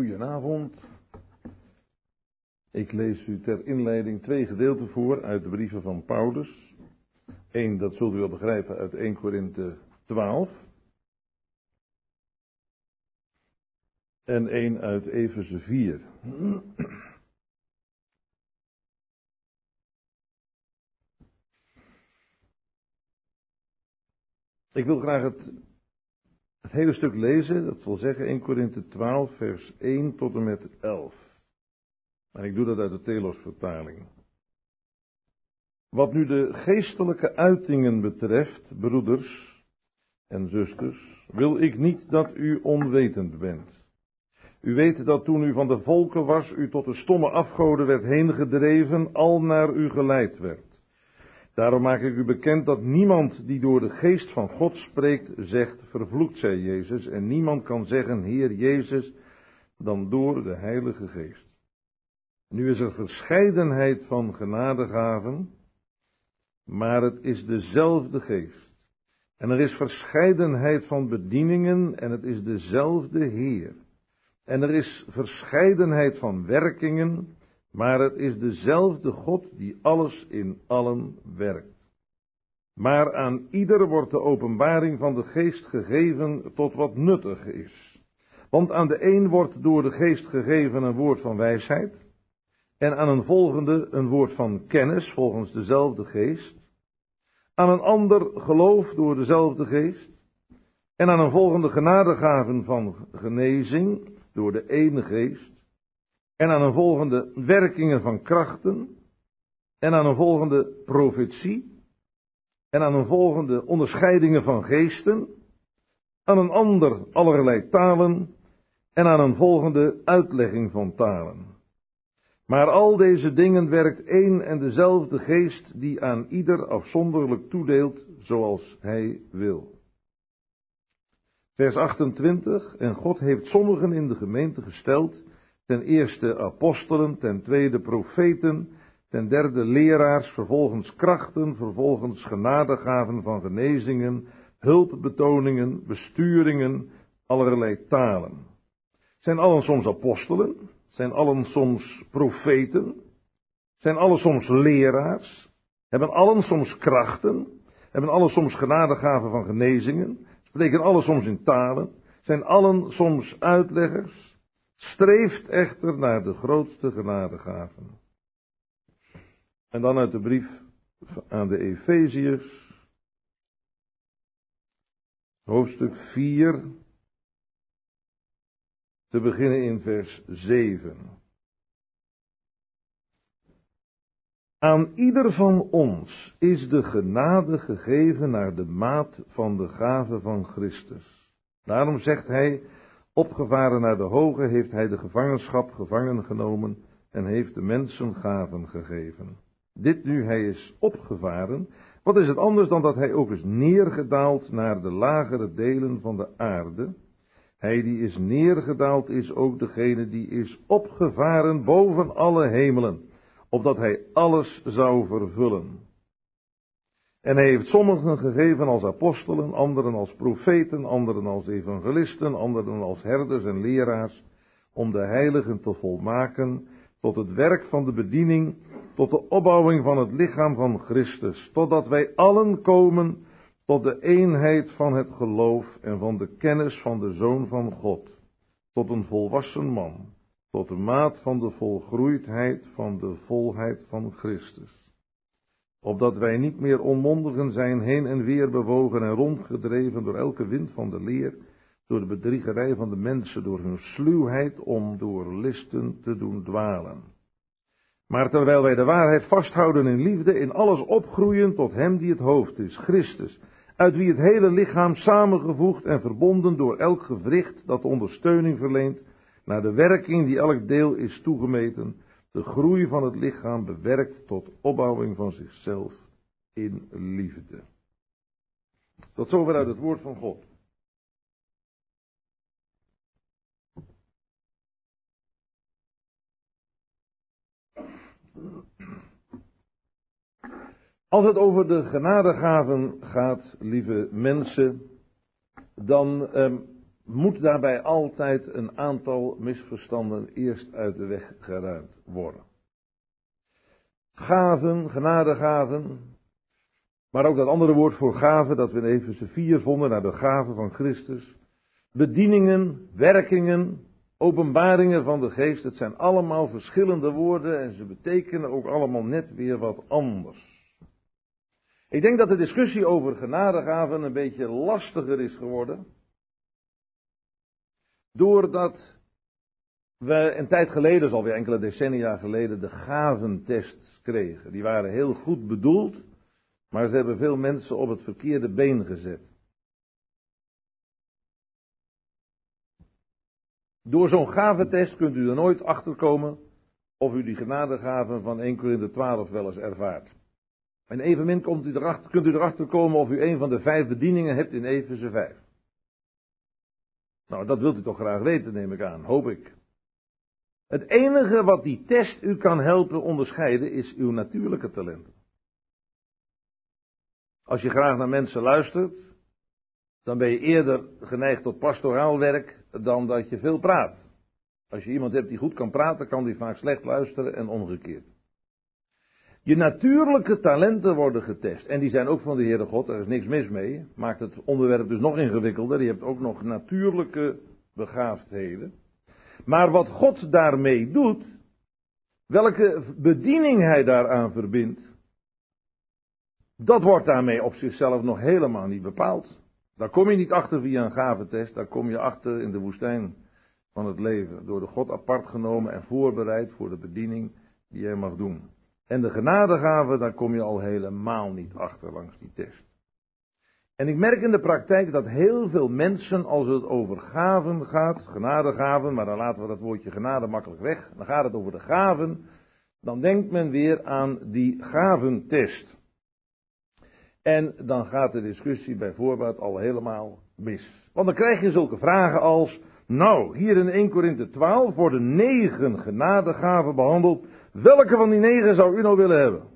Goedenavond. Ik lees u ter inleiding twee gedeelten voor uit de brieven van Paulus. Eén, dat zult u wel begrijpen, uit 1 Korinthe 12. En één uit Efeze 4. Ik wil graag het het hele stuk lezen, dat wil zeggen 1 Korinthe 12, vers 1 tot en met 11. En ik doe dat uit de Telos-vertaling. Wat nu de geestelijke uitingen betreft, broeders en zusters, wil ik niet dat u onwetend bent. U weet dat toen u van de volken was, u tot de stomme afgoden werd heen gedreven, al naar u geleid werd. Daarom maak ik u bekend dat niemand die door de geest van God spreekt, zegt, vervloekt zij Jezus. En niemand kan zeggen, Heer Jezus, dan door de Heilige Geest. Nu is er verscheidenheid van genadegaven, maar het is dezelfde geest. En er is verscheidenheid van bedieningen en het is dezelfde Heer. En er is verscheidenheid van werkingen, maar het is dezelfde God die alles in allen werkt. Maar aan ieder wordt de openbaring van de geest gegeven tot wat nuttig is. Want aan de een wordt door de geest gegeven een woord van wijsheid, en aan een volgende een woord van kennis volgens dezelfde geest, aan een ander geloof door dezelfde geest, en aan een volgende genadegaven van genezing door de ene geest, en aan een volgende werkingen van krachten. En aan een volgende profetie. En aan een volgende onderscheidingen van geesten. Aan een ander allerlei talen. En aan een volgende uitlegging van talen. Maar al deze dingen werkt één en dezelfde geest die aan ieder afzonderlijk toedeelt zoals hij wil. Vers 28. En God heeft sommigen in de gemeente gesteld Ten eerste apostelen, ten tweede profeten, ten derde leraars, vervolgens krachten, vervolgens genadegaven van genezingen, hulpbetoningen, besturingen, allerlei talen. Zijn allen soms apostelen? Zijn allen soms profeten? Zijn allen soms leraars? Hebben allen soms krachten? Hebben allen soms genadegaven van genezingen? Spreken allen soms in talen? Zijn allen soms uitleggers? Streeft echter naar de grootste genadegaven. En dan uit de brief aan de Efeziërs, hoofdstuk 4, te beginnen in vers 7. Aan ieder van ons is de genade gegeven naar de maat van de gave van Christus. Daarom zegt hij, Opgevaren naar de hoge heeft hij de gevangenschap gevangen genomen en heeft de mensen gaven gegeven. Dit nu hij is opgevaren, wat is het anders dan dat hij ook is neergedaald naar de lagere delen van de aarde? Hij die is neergedaald is ook degene die is opgevaren boven alle hemelen, opdat hij alles zou vervullen. En hij heeft sommigen gegeven als apostelen, anderen als profeten, anderen als evangelisten, anderen als herders en leraars, om de heiligen te volmaken tot het werk van de bediening, tot de opbouwing van het lichaam van Christus, totdat wij allen komen tot de eenheid van het geloof en van de kennis van de Zoon van God, tot een volwassen man, tot de maat van de volgroeidheid van de volheid van Christus opdat wij niet meer onmondigen zijn, heen en weer bewogen en rondgedreven door elke wind van de leer, door de bedriegerij van de mensen, door hun sluwheid om door listen te doen dwalen. Maar terwijl wij de waarheid vasthouden in liefde, in alles opgroeien tot Hem die het hoofd is, Christus, uit wie het hele lichaam samengevoegd en verbonden door elk gewricht dat ondersteuning verleent, naar de werking die elk deel is toegemeten, de groei van het lichaam bewerkt tot opbouwing van zichzelf in liefde. Tot zover uit het woord van God. Als het over de genadegaven gaat, lieve mensen, dan eh, moet daarbij altijd een aantal misverstanden eerst uit de weg geruimd worden. Gaven, genadegaven, maar ook dat andere woord voor gaven dat we in Efeze 4 vonden, naar de gaven van Christus. Bedieningen, werkingen, openbaringen van de geest, het zijn allemaal verschillende woorden en ze betekenen ook allemaal net weer wat anders. Ik denk dat de discussie over genadegaven een beetje lastiger is geworden. Doordat we een tijd geleden, is alweer enkele decennia geleden, de gaventest kregen. Die waren heel goed bedoeld, maar ze hebben veel mensen op het verkeerde been gezet. Door zo'n gaventest kunt u er nooit achter komen of u die genadegaven van 1 Corinthië 12 wel eens ervaart. En evenmin komt u erachter, kunt u erachter komen of u een van de vijf bedieningen hebt in Efeze 5. Nou, dat wilt u toch graag weten, neem ik aan, hoop ik. Het enige wat die test u kan helpen onderscheiden is uw natuurlijke talenten. Als je graag naar mensen luistert, dan ben je eerder geneigd tot pastoraal werk dan dat je veel praat. Als je iemand hebt die goed kan praten, kan die vaak slecht luisteren en omgekeerd. Je natuurlijke talenten worden getest. En die zijn ook van de Heere God, daar is niks mis mee. Maakt het onderwerp dus nog ingewikkelder. Je hebt ook nog natuurlijke begaafdheden. Maar wat God daarmee doet, welke bediening hij daaraan verbindt, dat wordt daarmee op zichzelf nog helemaal niet bepaald. Daar kom je niet achter via een gaventest, daar kom je achter in de woestijn van het leven. Door de God apart genomen en voorbereid voor de bediening die hij mag doen. En de genadegave, daar kom je al helemaal niet achter langs die test. En ik merk in de praktijk dat heel veel mensen, als het over gaven gaat, genadegaven, maar dan laten we dat woordje genade makkelijk weg, dan gaat het over de gaven, dan denkt men weer aan die gaventest. En dan gaat de discussie bij voorbaat al helemaal mis. Want dan krijg je zulke vragen als, nou, hier in 1 Korinthe 12 worden negen genadegaven behandeld. Welke van die negen zou u nou willen hebben?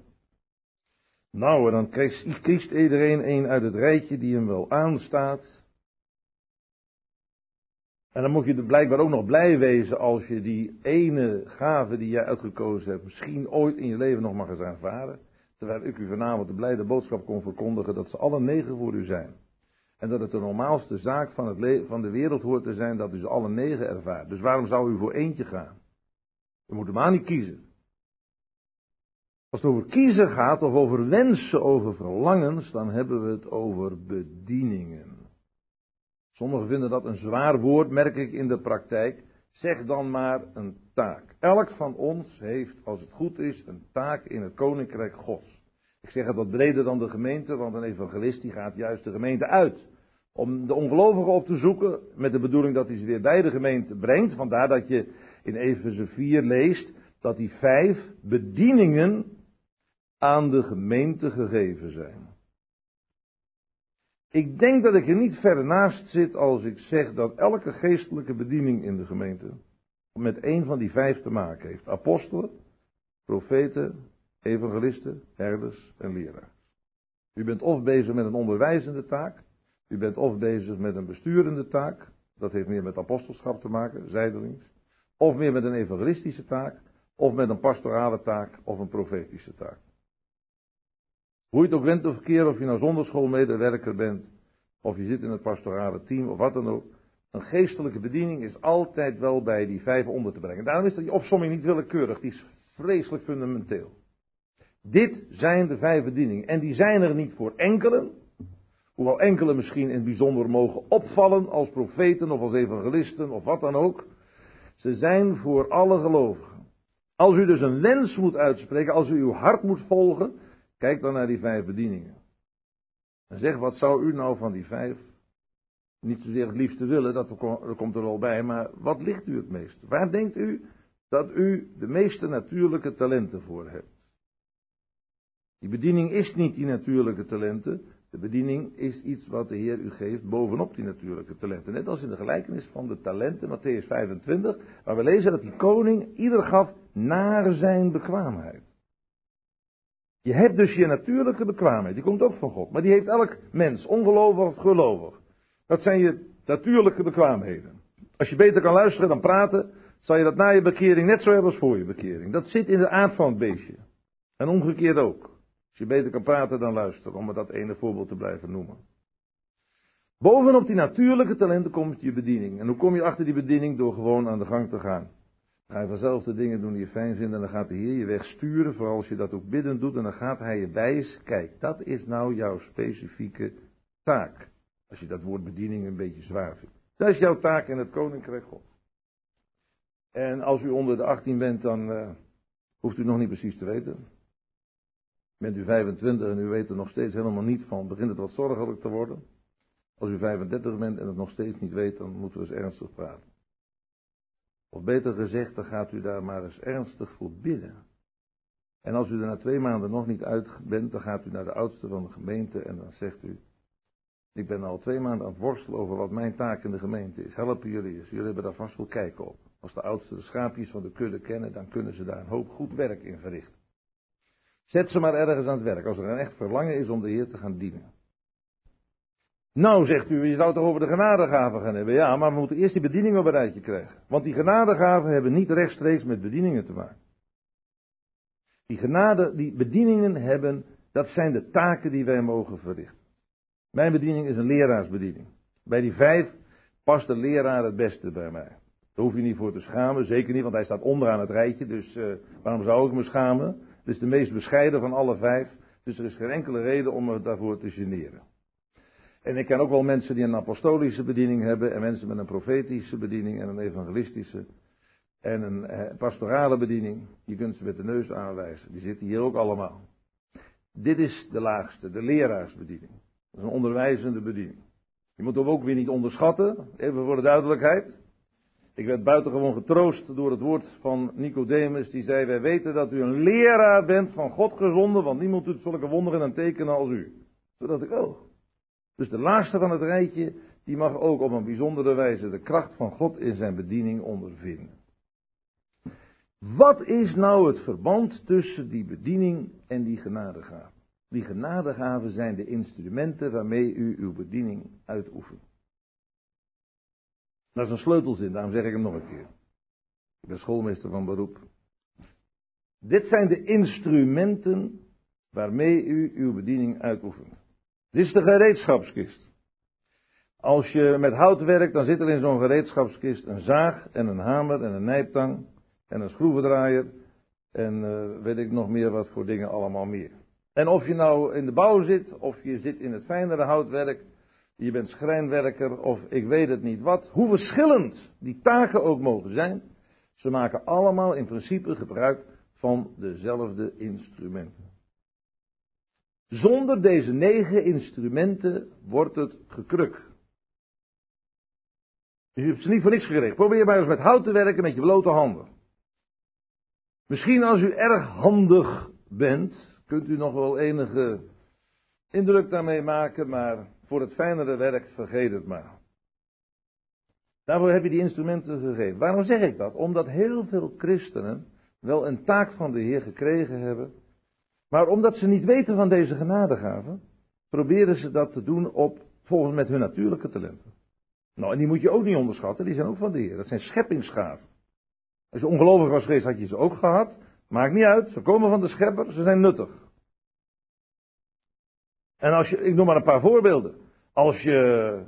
Nou, en dan kiest, kiest iedereen een uit het rijtje die hem wel aanstaat. En dan moet je blijkbaar ook nog blij wezen als je die ene gave die jij uitgekozen hebt, misschien ooit in je leven nog mag eens ervaren. Terwijl ik u vanavond de blijde boodschap kon verkondigen dat ze alle negen voor u zijn. En dat het de normaalste zaak van, het van de wereld hoort te zijn dat u ze alle negen ervaart. Dus waarom zou u voor eentje gaan? U moet hem aan niet kiezen. Als het over kiezen gaat, of over wensen, over verlangens, dan hebben we het over bedieningen. Sommigen vinden dat een zwaar woord, merk ik in de praktijk. Zeg dan maar een taak. Elk van ons heeft, als het goed is, een taak in het koninkrijk Gods. Ik zeg het wat breder dan de gemeente, want een evangelist die gaat juist de gemeente uit. Om de ongelovigen op te zoeken, met de bedoeling dat hij ze weer bij de gemeente brengt. Vandaar dat je in Efeze 4 leest dat die vijf bedieningen aan de gemeente gegeven zijn. Ik denk dat ik er niet ver naast zit als ik zeg dat elke geestelijke bediening in de gemeente met een van die vijf te maken heeft. Apostelen, profeten, evangelisten, herders en leraars. U bent of bezig met een onderwijzende taak, u bent of bezig met een besturende taak, dat heeft meer met apostelschap te maken, zijdelings, of meer met een evangelistische taak, of met een pastorale taak of een profetische taak. Hoe je het ook went of of je nou zonderschoolmedewerker bent, of je zit in het pastorale team, of wat dan ook. Een geestelijke bediening is altijd wel bij die vijf onder te brengen. Daarom is die opsomming niet willekeurig, die is vreselijk fundamenteel. Dit zijn de vijf bedieningen. En die zijn er niet voor enkelen. Hoewel enkele misschien in het bijzonder mogen opvallen als profeten of als evangelisten of wat dan ook. Ze zijn voor alle gelovigen. Als u dus een wens moet uitspreken, als u uw hart moet volgen, Kijk dan naar die vijf bedieningen. En zeg, wat zou u nou van die vijf, niet zozeer het liefste willen, dat, komt er wel bij, maar wat ligt u het meest? Waar denkt u dat u de meeste natuurlijke talenten voor hebt? Die bediening is niet die natuurlijke talenten. De bediening is iets wat de Heer u geeft bovenop die natuurlijke talenten. Net als in de gelijkenis van de talenten, Matthäus 25, waar we lezen dat die koning ieder gaf naar zijn bekwaamheid. Je hebt dus je natuurlijke bekwaamheid, die komt ook van God. Maar die heeft elk mens, ongelovig of gelovig. Dat zijn je Natuurlijke bekwaamheden. Als je beter kan luisteren dan praten, zal je dat na je bekering net zo hebben als voor je bekering. Dat zit in de aard van het beestje. En omgekeerd ook. Als je beter kan praten dan luisteren, om maar dat ene voorbeeld te blijven noemen. Bovenop die natuurlijke talenten komt je bediening. En hoe kom je achter die bediening? Door gewoon aan de gang te gaan. Ga je vanzelf de dingen doen die je fijn vindt en dan gaat de Heer je weg sturen, vooral als je dat ook bidden doet. En dan gaat Hij je wijzen, kijk, dat is nou jouw specifieke taak. Als je dat woord bediening een beetje zwaar vindt. Dat is jouw taak in het Koninkrijk God. En als u onder de 18 bent, dan uh, hoeft u nog niet precies te weten. Bent u 25 en u weet er nog steeds helemaal niet van, begint het wat zorgelijk te worden. Als u 35 bent en het nog steeds niet weet, dan moeten we eens ernstig praten. Of beter gezegd, dan gaat u daar maar eens ernstig voor bidden. En als u er na twee maanden nog niet uit bent, dan gaat u naar de oudste van de gemeente en dan zegt u, ik ben al twee maanden aan het worstelen over wat mijn taak in de gemeente is. Helpen jullie eens, jullie hebben daar vast wel kijken op. Als de oudste de schaapjes van de kudde kennen, dan kunnen ze daar een hoop goed werk in verrichten. Zet ze maar ergens aan het werk, als er een echt verlangen is om de Heer te gaan dienen. Nou, zegt u, je zou het toch over de genadegaven gaan hebben. Ja, maar we moeten eerst die bedieningen op een rijtje krijgen. Want die genadegaven hebben niet rechtstreeks met bedieningen te maken. Die genade, die bedieningen hebben, dat zijn de taken die wij mogen verrichten. Mijn bediening is een leraarsbediening. Bij die vijf past de leraar het beste bij mij. Daar hoef je niet voor te schamen, zeker niet, want hij staat onderaan het rijtje, dus uh, waarom zou ik me schamen? Het is de meest bescheiden van alle vijf, dus er is geen enkele reden om me daarvoor te generen. En ik ken ook wel mensen die een apostolische bediening hebben en mensen met een profetische bediening en een evangelistische en een eh, pastorale bediening. Je kunt ze met de neus aanwijzen. Die zitten hier ook allemaal. Dit is de laagste, de leraarsbediening. Dat is een onderwijzende bediening. Je moet hem ook weer niet onderschatten, even voor de duidelijkheid. Ik werd buitengewoon getroost door het woord van Nicodemus, die zei, wij weten dat u een leraar bent van God gezonden, want niemand doet zulke wonderen en tekenen als u. Zodat ik, oh, dus de laagste van het rijtje, die mag ook op een bijzondere wijze de kracht van God in zijn bediening ondervinden. Wat is nou het verband tussen die bediening en die genadegaven? Die genadegaven zijn de instrumenten waarmee u uw bediening uitoefent. Dat is een sleutelzin, daarom zeg ik hem nog een keer. Ik ben schoolmeester van beroep. Dit zijn de instrumenten waarmee u uw bediening uitoefent. Dit is de gereedschapskist. Als je met hout werkt, dan zit er in zo'n gereedschapskist een zaag en een hamer en een nijptang en een schroevendraaier en uh, weet ik nog meer wat voor dingen allemaal meer. En of je nou in de bouw zit, of je zit in het fijnere houtwerk, je bent schrijnwerker of ik weet het niet wat, hoe verschillend die taken ook mogen zijn, ze maken allemaal in principe gebruik van dezelfde instrumenten. Zonder deze negen instrumenten wordt het gekruk. Dus je hebt ze niet voor niks gericht. Probeer maar eens met hout te werken met je blote handen. Misschien als u erg handig bent, kunt u nog wel enige indruk daarmee maken, maar voor het fijnere werk vergeet het maar. Daarvoor heb je die instrumenten gegeven. Waarom zeg ik dat? Omdat heel veel christenen wel een taak van de Heer gekregen hebben, maar omdat ze niet weten van deze genadegaven, proberen ze dat te doen op, volgens met hun natuurlijke talenten. Nou, en die moet je ook niet onderschatten, die zijn ook van de Heer. Dat zijn scheppingsgaven. Als je ongelovig was geweest, had je ze ook gehad. Maakt niet uit, ze komen van de schepper, ze zijn nuttig. En als je, ik noem maar een paar voorbeelden. Als je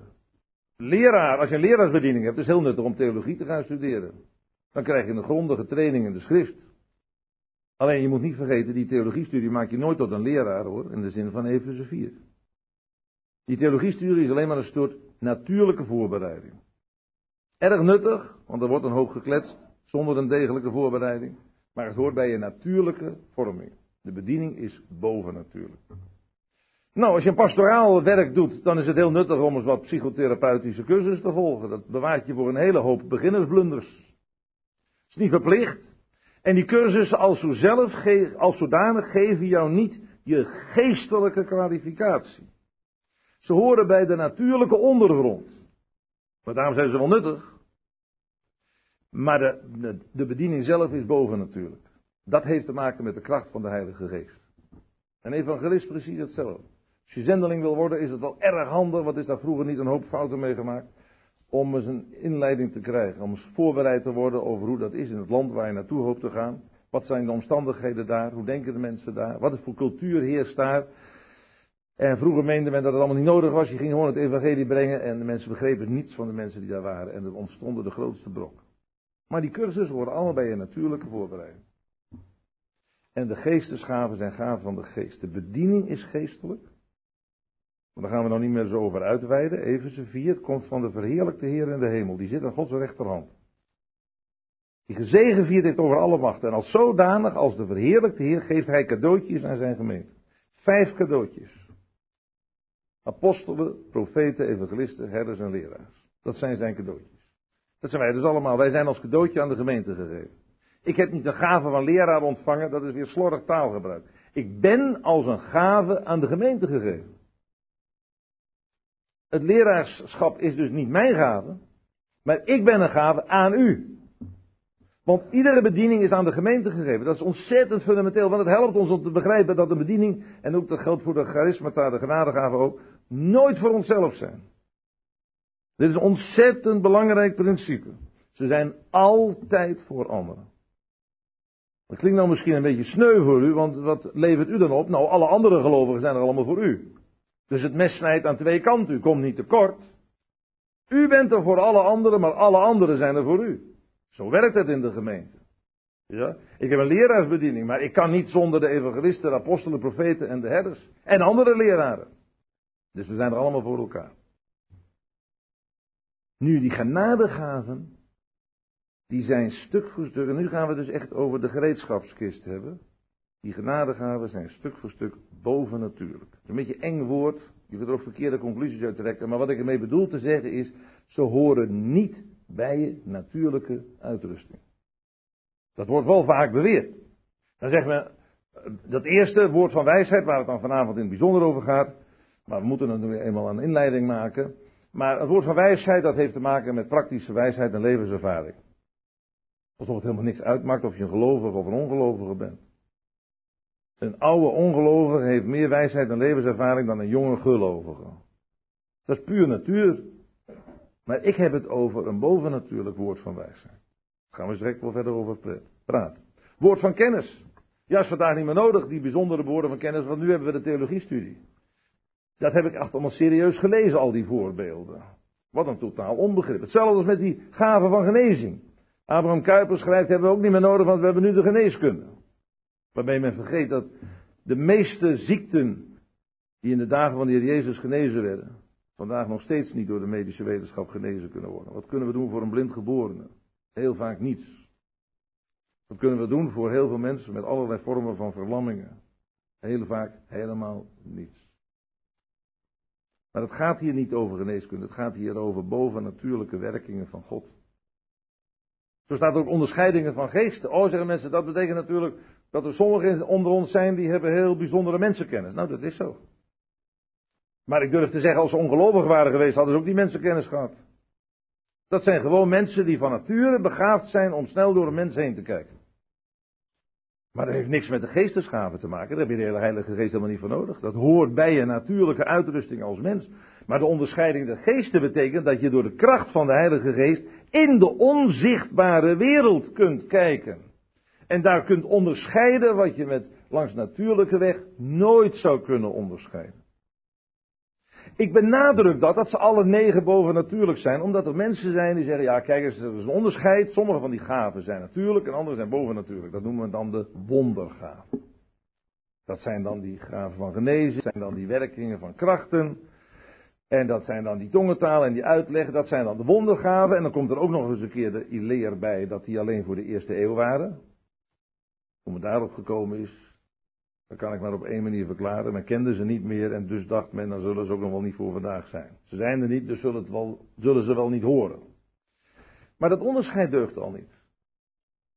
leraar, als je een leraarsbediening hebt, is het heel nuttig om theologie te gaan studeren. Dan krijg je een grondige training in de schrift. Alleen je moet niet vergeten, die theologiestudie maak je nooit tot een leraar hoor, in de zin van Efeze 4. Die theologiestudie is alleen maar een soort natuurlijke voorbereiding. Erg nuttig, want er wordt een hoop gekletst, zonder een degelijke voorbereiding. Maar het hoort bij je natuurlijke vorming. De bediening is bovennatuurlijk. Nou, als je een pastoraal werk doet, dan is het heel nuttig om eens wat psychotherapeutische cursussen te volgen. Dat bewaart je voor een hele hoop beginnersblunders. Het is niet verplicht. En die cursussen als, zelf, als zodanig geven jou niet je geestelijke kwalificatie. Ze horen bij de natuurlijke ondergrond. Maar daarom zijn ze wel nuttig. Maar de, de, de bediening zelf is boven natuurlijk. Dat heeft te maken met de kracht van de Heilige Geest. Een evangelist precies hetzelfde. Als je zendeling wil worden, is het wel erg handig, want is daar vroeger niet een hoop fouten mee gemaakt. Om eens een inleiding te krijgen, om eens voorbereid te worden over hoe dat is in het land waar je naartoe hoopt te gaan. Wat zijn de omstandigheden daar? Hoe denken de mensen daar? Wat is voor cultuur heerst daar? En vroeger meende men dat het allemaal niet nodig was. Je ging gewoon het evangelie brengen en de mensen begrepen niets van de mensen die daar waren. En er ontstonden de grootste brok. Maar die cursussen worden allemaal bij een natuurlijke voorbereiding. En de geestesgaven zijn gaven van de geest. De bediening is geestelijk. Maar daar gaan we nog niet meer zo over uitweiden. Even ze vier. Het komt van de verheerlijkte Heer in de hemel. Die zit aan Gods rechterhand. Die gezegevierd heeft over alle macht. En als zodanig, als de verheerlijkte Heer, geeft hij cadeautjes aan zijn gemeente. Vijf cadeautjes. Apostelen, profeten, evangelisten, herders en leraars. Dat zijn zijn cadeautjes. Dat zijn wij dus allemaal. Wij zijn als cadeautje aan de gemeente gegeven. Ik heb niet een gave van leraar ontvangen, dat is weer slordig taalgebruik. Ik ben als een gave aan de gemeente gegeven. Het leraarschap is dus niet mijn gave, maar ik ben een gave aan u. Want iedere bediening is aan de gemeente gegeven. Dat is ontzettend fundamenteel, want het helpt ons om te begrijpen dat de bediening, en ook dat geldt voor de charismata, de genadegaven ook, nooit voor onszelf zijn. Dit is een ontzettend belangrijk principe. Ze zijn altijd voor anderen. Dat klinkt nou misschien een beetje sneu voor u, want wat levert u dan op? Nou, alle andere gelovigen zijn er allemaal voor u. Dus het mes snijdt aan twee kanten. U komt niet tekort. U bent er voor alle anderen, maar alle anderen zijn er voor u. Zo werkt het in de gemeente. Ja? Ik heb een leraarsbediening, maar ik kan niet zonder de evangelisten, de apostelen, profeten en de herders. En andere leraren. Dus we zijn er allemaal voor elkaar. Nu, die genadegaven, die zijn stuk voor stuk, en nu gaan we dus echt over de gereedschapskist hebben. Die genadegaven zijn stuk voor stuk bovennatuurlijk. Een beetje eng woord, je kunt er ook verkeerde conclusies uit trekken, maar wat ik ermee bedoel te zeggen is, ze horen niet bij je natuurlijke uitrusting. Dat wordt wel vaak beweerd. Dan zeggen we, dat eerste woord van wijsheid, waar het dan vanavond in het bijzonder over gaat, maar we moeten natuurlijk eenmaal een inleiding maken. Maar het woord van wijsheid, dat heeft te maken met praktische wijsheid en levenservaring. Alsof het helemaal niks uitmaakt of je een gelovige of een ongelovige bent. Een oude ongelovige heeft meer wijsheid en levenservaring dan een jonge gelovige. Dat is puur natuur. Maar ik heb het over een bovennatuurlijk woord van wijsheid. Daar gaan we direct wel verder over praten. Woord van kennis. Ja, is vandaag niet meer nodig, die bijzondere woorden van kennis, want nu hebben we de theologiestudie. Dat heb ik echt allemaal serieus gelezen, al die voorbeelden. Wat een totaal onbegrip. Hetzelfde als met die gaven van genezing. Abraham Kuyper schrijft, hebben we ook niet meer nodig, want we hebben nu de geneeskunde. Waarmee men vergeet dat de meeste ziekten die in de dagen van de Heer Jezus genezen werden, vandaag nog steeds niet door de medische wetenschap genezen kunnen worden. Wat kunnen we doen voor een blind geborene? Heel vaak niets. Wat kunnen we doen voor heel veel mensen met allerlei vormen van verlammingen? Heel vaak helemaal niets. Maar het gaat hier niet over geneeskunde, het gaat hier over bovennatuurlijke werkingen van God. Zo staat ook onderscheidingen van geesten. Oh, zeggen mensen, dat betekent natuurlijk dat er sommigen onder ons zijn die hebben heel bijzondere mensenkennis. Nou, dat is zo. Maar ik durf te zeggen, als ze ongelovig waren geweest, hadden ze ook die mensenkennis gehad. Dat zijn gewoon mensen die van nature begaafd zijn om snel door een mens heen te kijken. Maar dat heeft niks met de geestesgaven te maken. Daar heb je de hele Heilige Geest helemaal niet voor nodig. Dat hoort bij je natuurlijke uitrusting als mens. Maar de onderscheiding der geesten betekent dat je door de kracht van de Heilige Geest in de onzichtbare wereld kunt kijken. En daar kunt onderscheiden wat je met langs natuurlijke weg nooit zou kunnen onderscheiden. Ik benadruk dat, dat ze alle negen bovennatuurlijk zijn, omdat er mensen zijn die zeggen, ja kijk eens, er is een onderscheid. Sommige van die gaven zijn natuurlijk en andere zijn bovennatuurlijk. Dat noemen we dan de wondergaven. Dat zijn dan die gaven van genezen, dat zijn dan die werkingen van krachten. En dat zijn dan die tongentaal en die uitleg, dat zijn dan de wondergaven. En dan komt er ook nog eens een keer de leer bij dat die alleen voor de eerste eeuw waren. Hoe het daarop gekomen is, dat kan ik maar op één manier verklaren. Men kende ze niet meer en dus dacht men, dan zullen ze ook nog wel niet voor vandaag zijn. Ze zijn er niet, dus zullen, het wel, zullen ze wel niet horen. Maar dat onderscheid deugt al niet.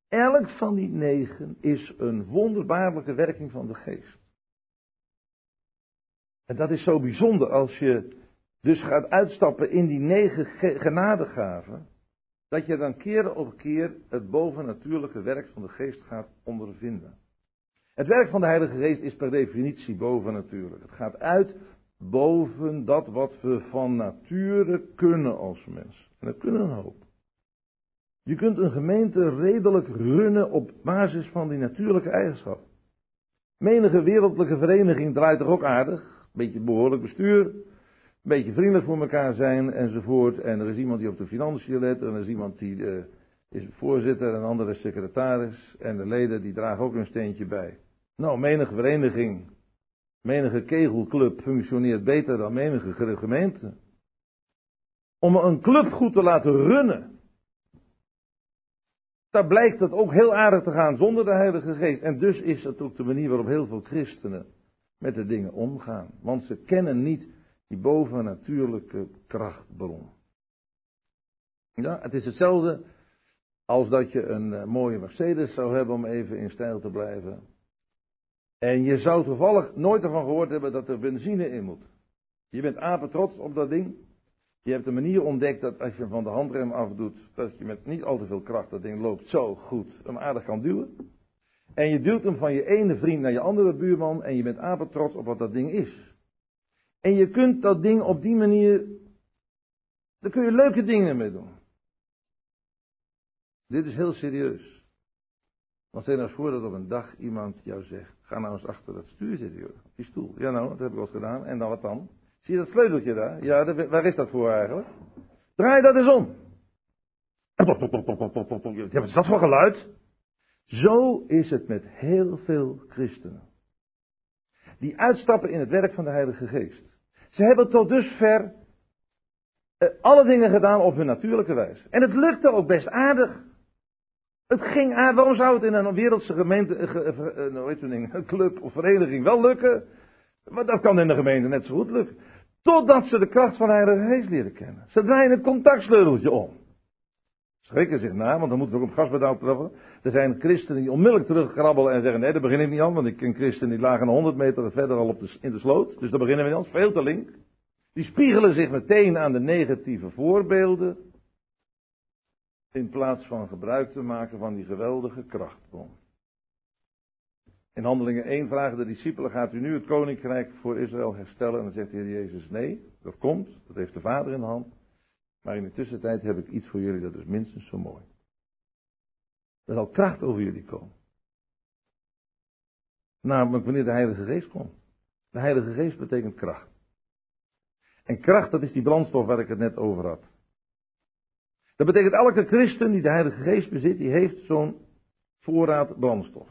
Elk van die negen is een wonderbaarlijke werking van de geest. En dat is zo bijzonder als je dus gaat uitstappen in die negen genadegaven, dat je dan keer op keer het bovennatuurlijke werk van de geest gaat ondervinden. Het werk van de Heilige Geest is per definitie bovennatuurlijk. Het gaat uit boven dat wat we van nature kunnen als mens. En dat kunnen een hoop. Je kunt een gemeente redelijk runnen op basis van die natuurlijke eigenschappen. Menige wereldlijke vereniging draait toch ook aardig? Beetje behoorlijk bestuur, een beetje vriendelijk voor elkaar zijn enzovoort. En er is iemand die op de financiën let, en er is iemand die uh, is voorzitter en een andere secretaris. En de leden die dragen ook een steentje bij. Nou, menige vereniging, menige kegelclub functioneert beter dan menige gemeente. Om een club goed te laten runnen, daar blijkt het ook heel aardig te gaan zonder de Heilige Geest. En dus is het ook de manier waarop heel veel christenen met de dingen omgaan. Want ze kennen niet die bovennatuurlijke krachtbron. Ja, het is hetzelfde als dat je een eh, mooie Mercedes zou hebben om even in stijl te blijven. En je zou toevallig nooit ervan gehoord hebben dat er benzine in moet. Je bent apen trots op dat ding. Je hebt een manier ontdekt dat als je van de handrem afdoet, dat je met niet al te veel kracht dat ding loopt zo goed hem aardig kan duwen. En je duwt hem van je ene vriend naar je andere buurman en je bent apen trots op wat dat ding is. En je kunt dat ding op die manier, daar kun je leuke dingen mee doen. Dit is heel serieus. Want stel nou voor dat op een dag iemand jou zegt, ga nou eens achter dat stuur zitten, joh, die stoel. Ja nou, dat heb ik al eens gedaan. En dan wat dan? Zie je dat sleuteltje daar? Ja, waar is dat voor eigenlijk? Draai dat eens om. Wat is dat voor geluid? Zo is het met heel veel christenen. Die uitstappen in het werk van de Heilige Geest. Ze hebben tot dusver eh, alle dingen gedaan op hun natuurlijke wijze. En het lukte ook best aardig. Het ging aardig. Waarom zou het in een wereldse gemeente, hoe heet ding, een club of vereniging wel lukken? Maar dat kan in de gemeente net zo goed lukken. Totdat ze de kracht van Heilige leren kennen. Ze draaien het contactsleuteltje om. Schrikken zich na, want dan moeten ze ook op gaspedaal trappen. Er zijn christenen die onmiddellijk terugkrabbelen en zeggen: Nee, daar begin ik niet aan, want ik ken christenen die lagen 100 meter verder al op de, in de sloot. Dus daar beginnen we niet aan, veel te link. Die spiegelen zich meteen aan de negatieve voorbeelden. In plaats van gebruik te maken van die geweldige krachtbron. In Handelingen 1 vragen de discipelen: Gaat u nu het koninkrijk voor Israël herstellen? En dan zegt de Heer Jezus: Nee, dat komt. Dat heeft de Vader in de hand. Maar in de tussentijd heb ik iets voor jullie dat is minstens zo mooi. Er zal kracht over jullie komen. Namelijk wanneer de Heilige Geest komt. De Heilige Geest betekent kracht. En kracht, dat is die brandstof waar ik het net over had. Dat betekent elke christen die de Heilige Geest bezit, die heeft zo'n voorraad brandstof.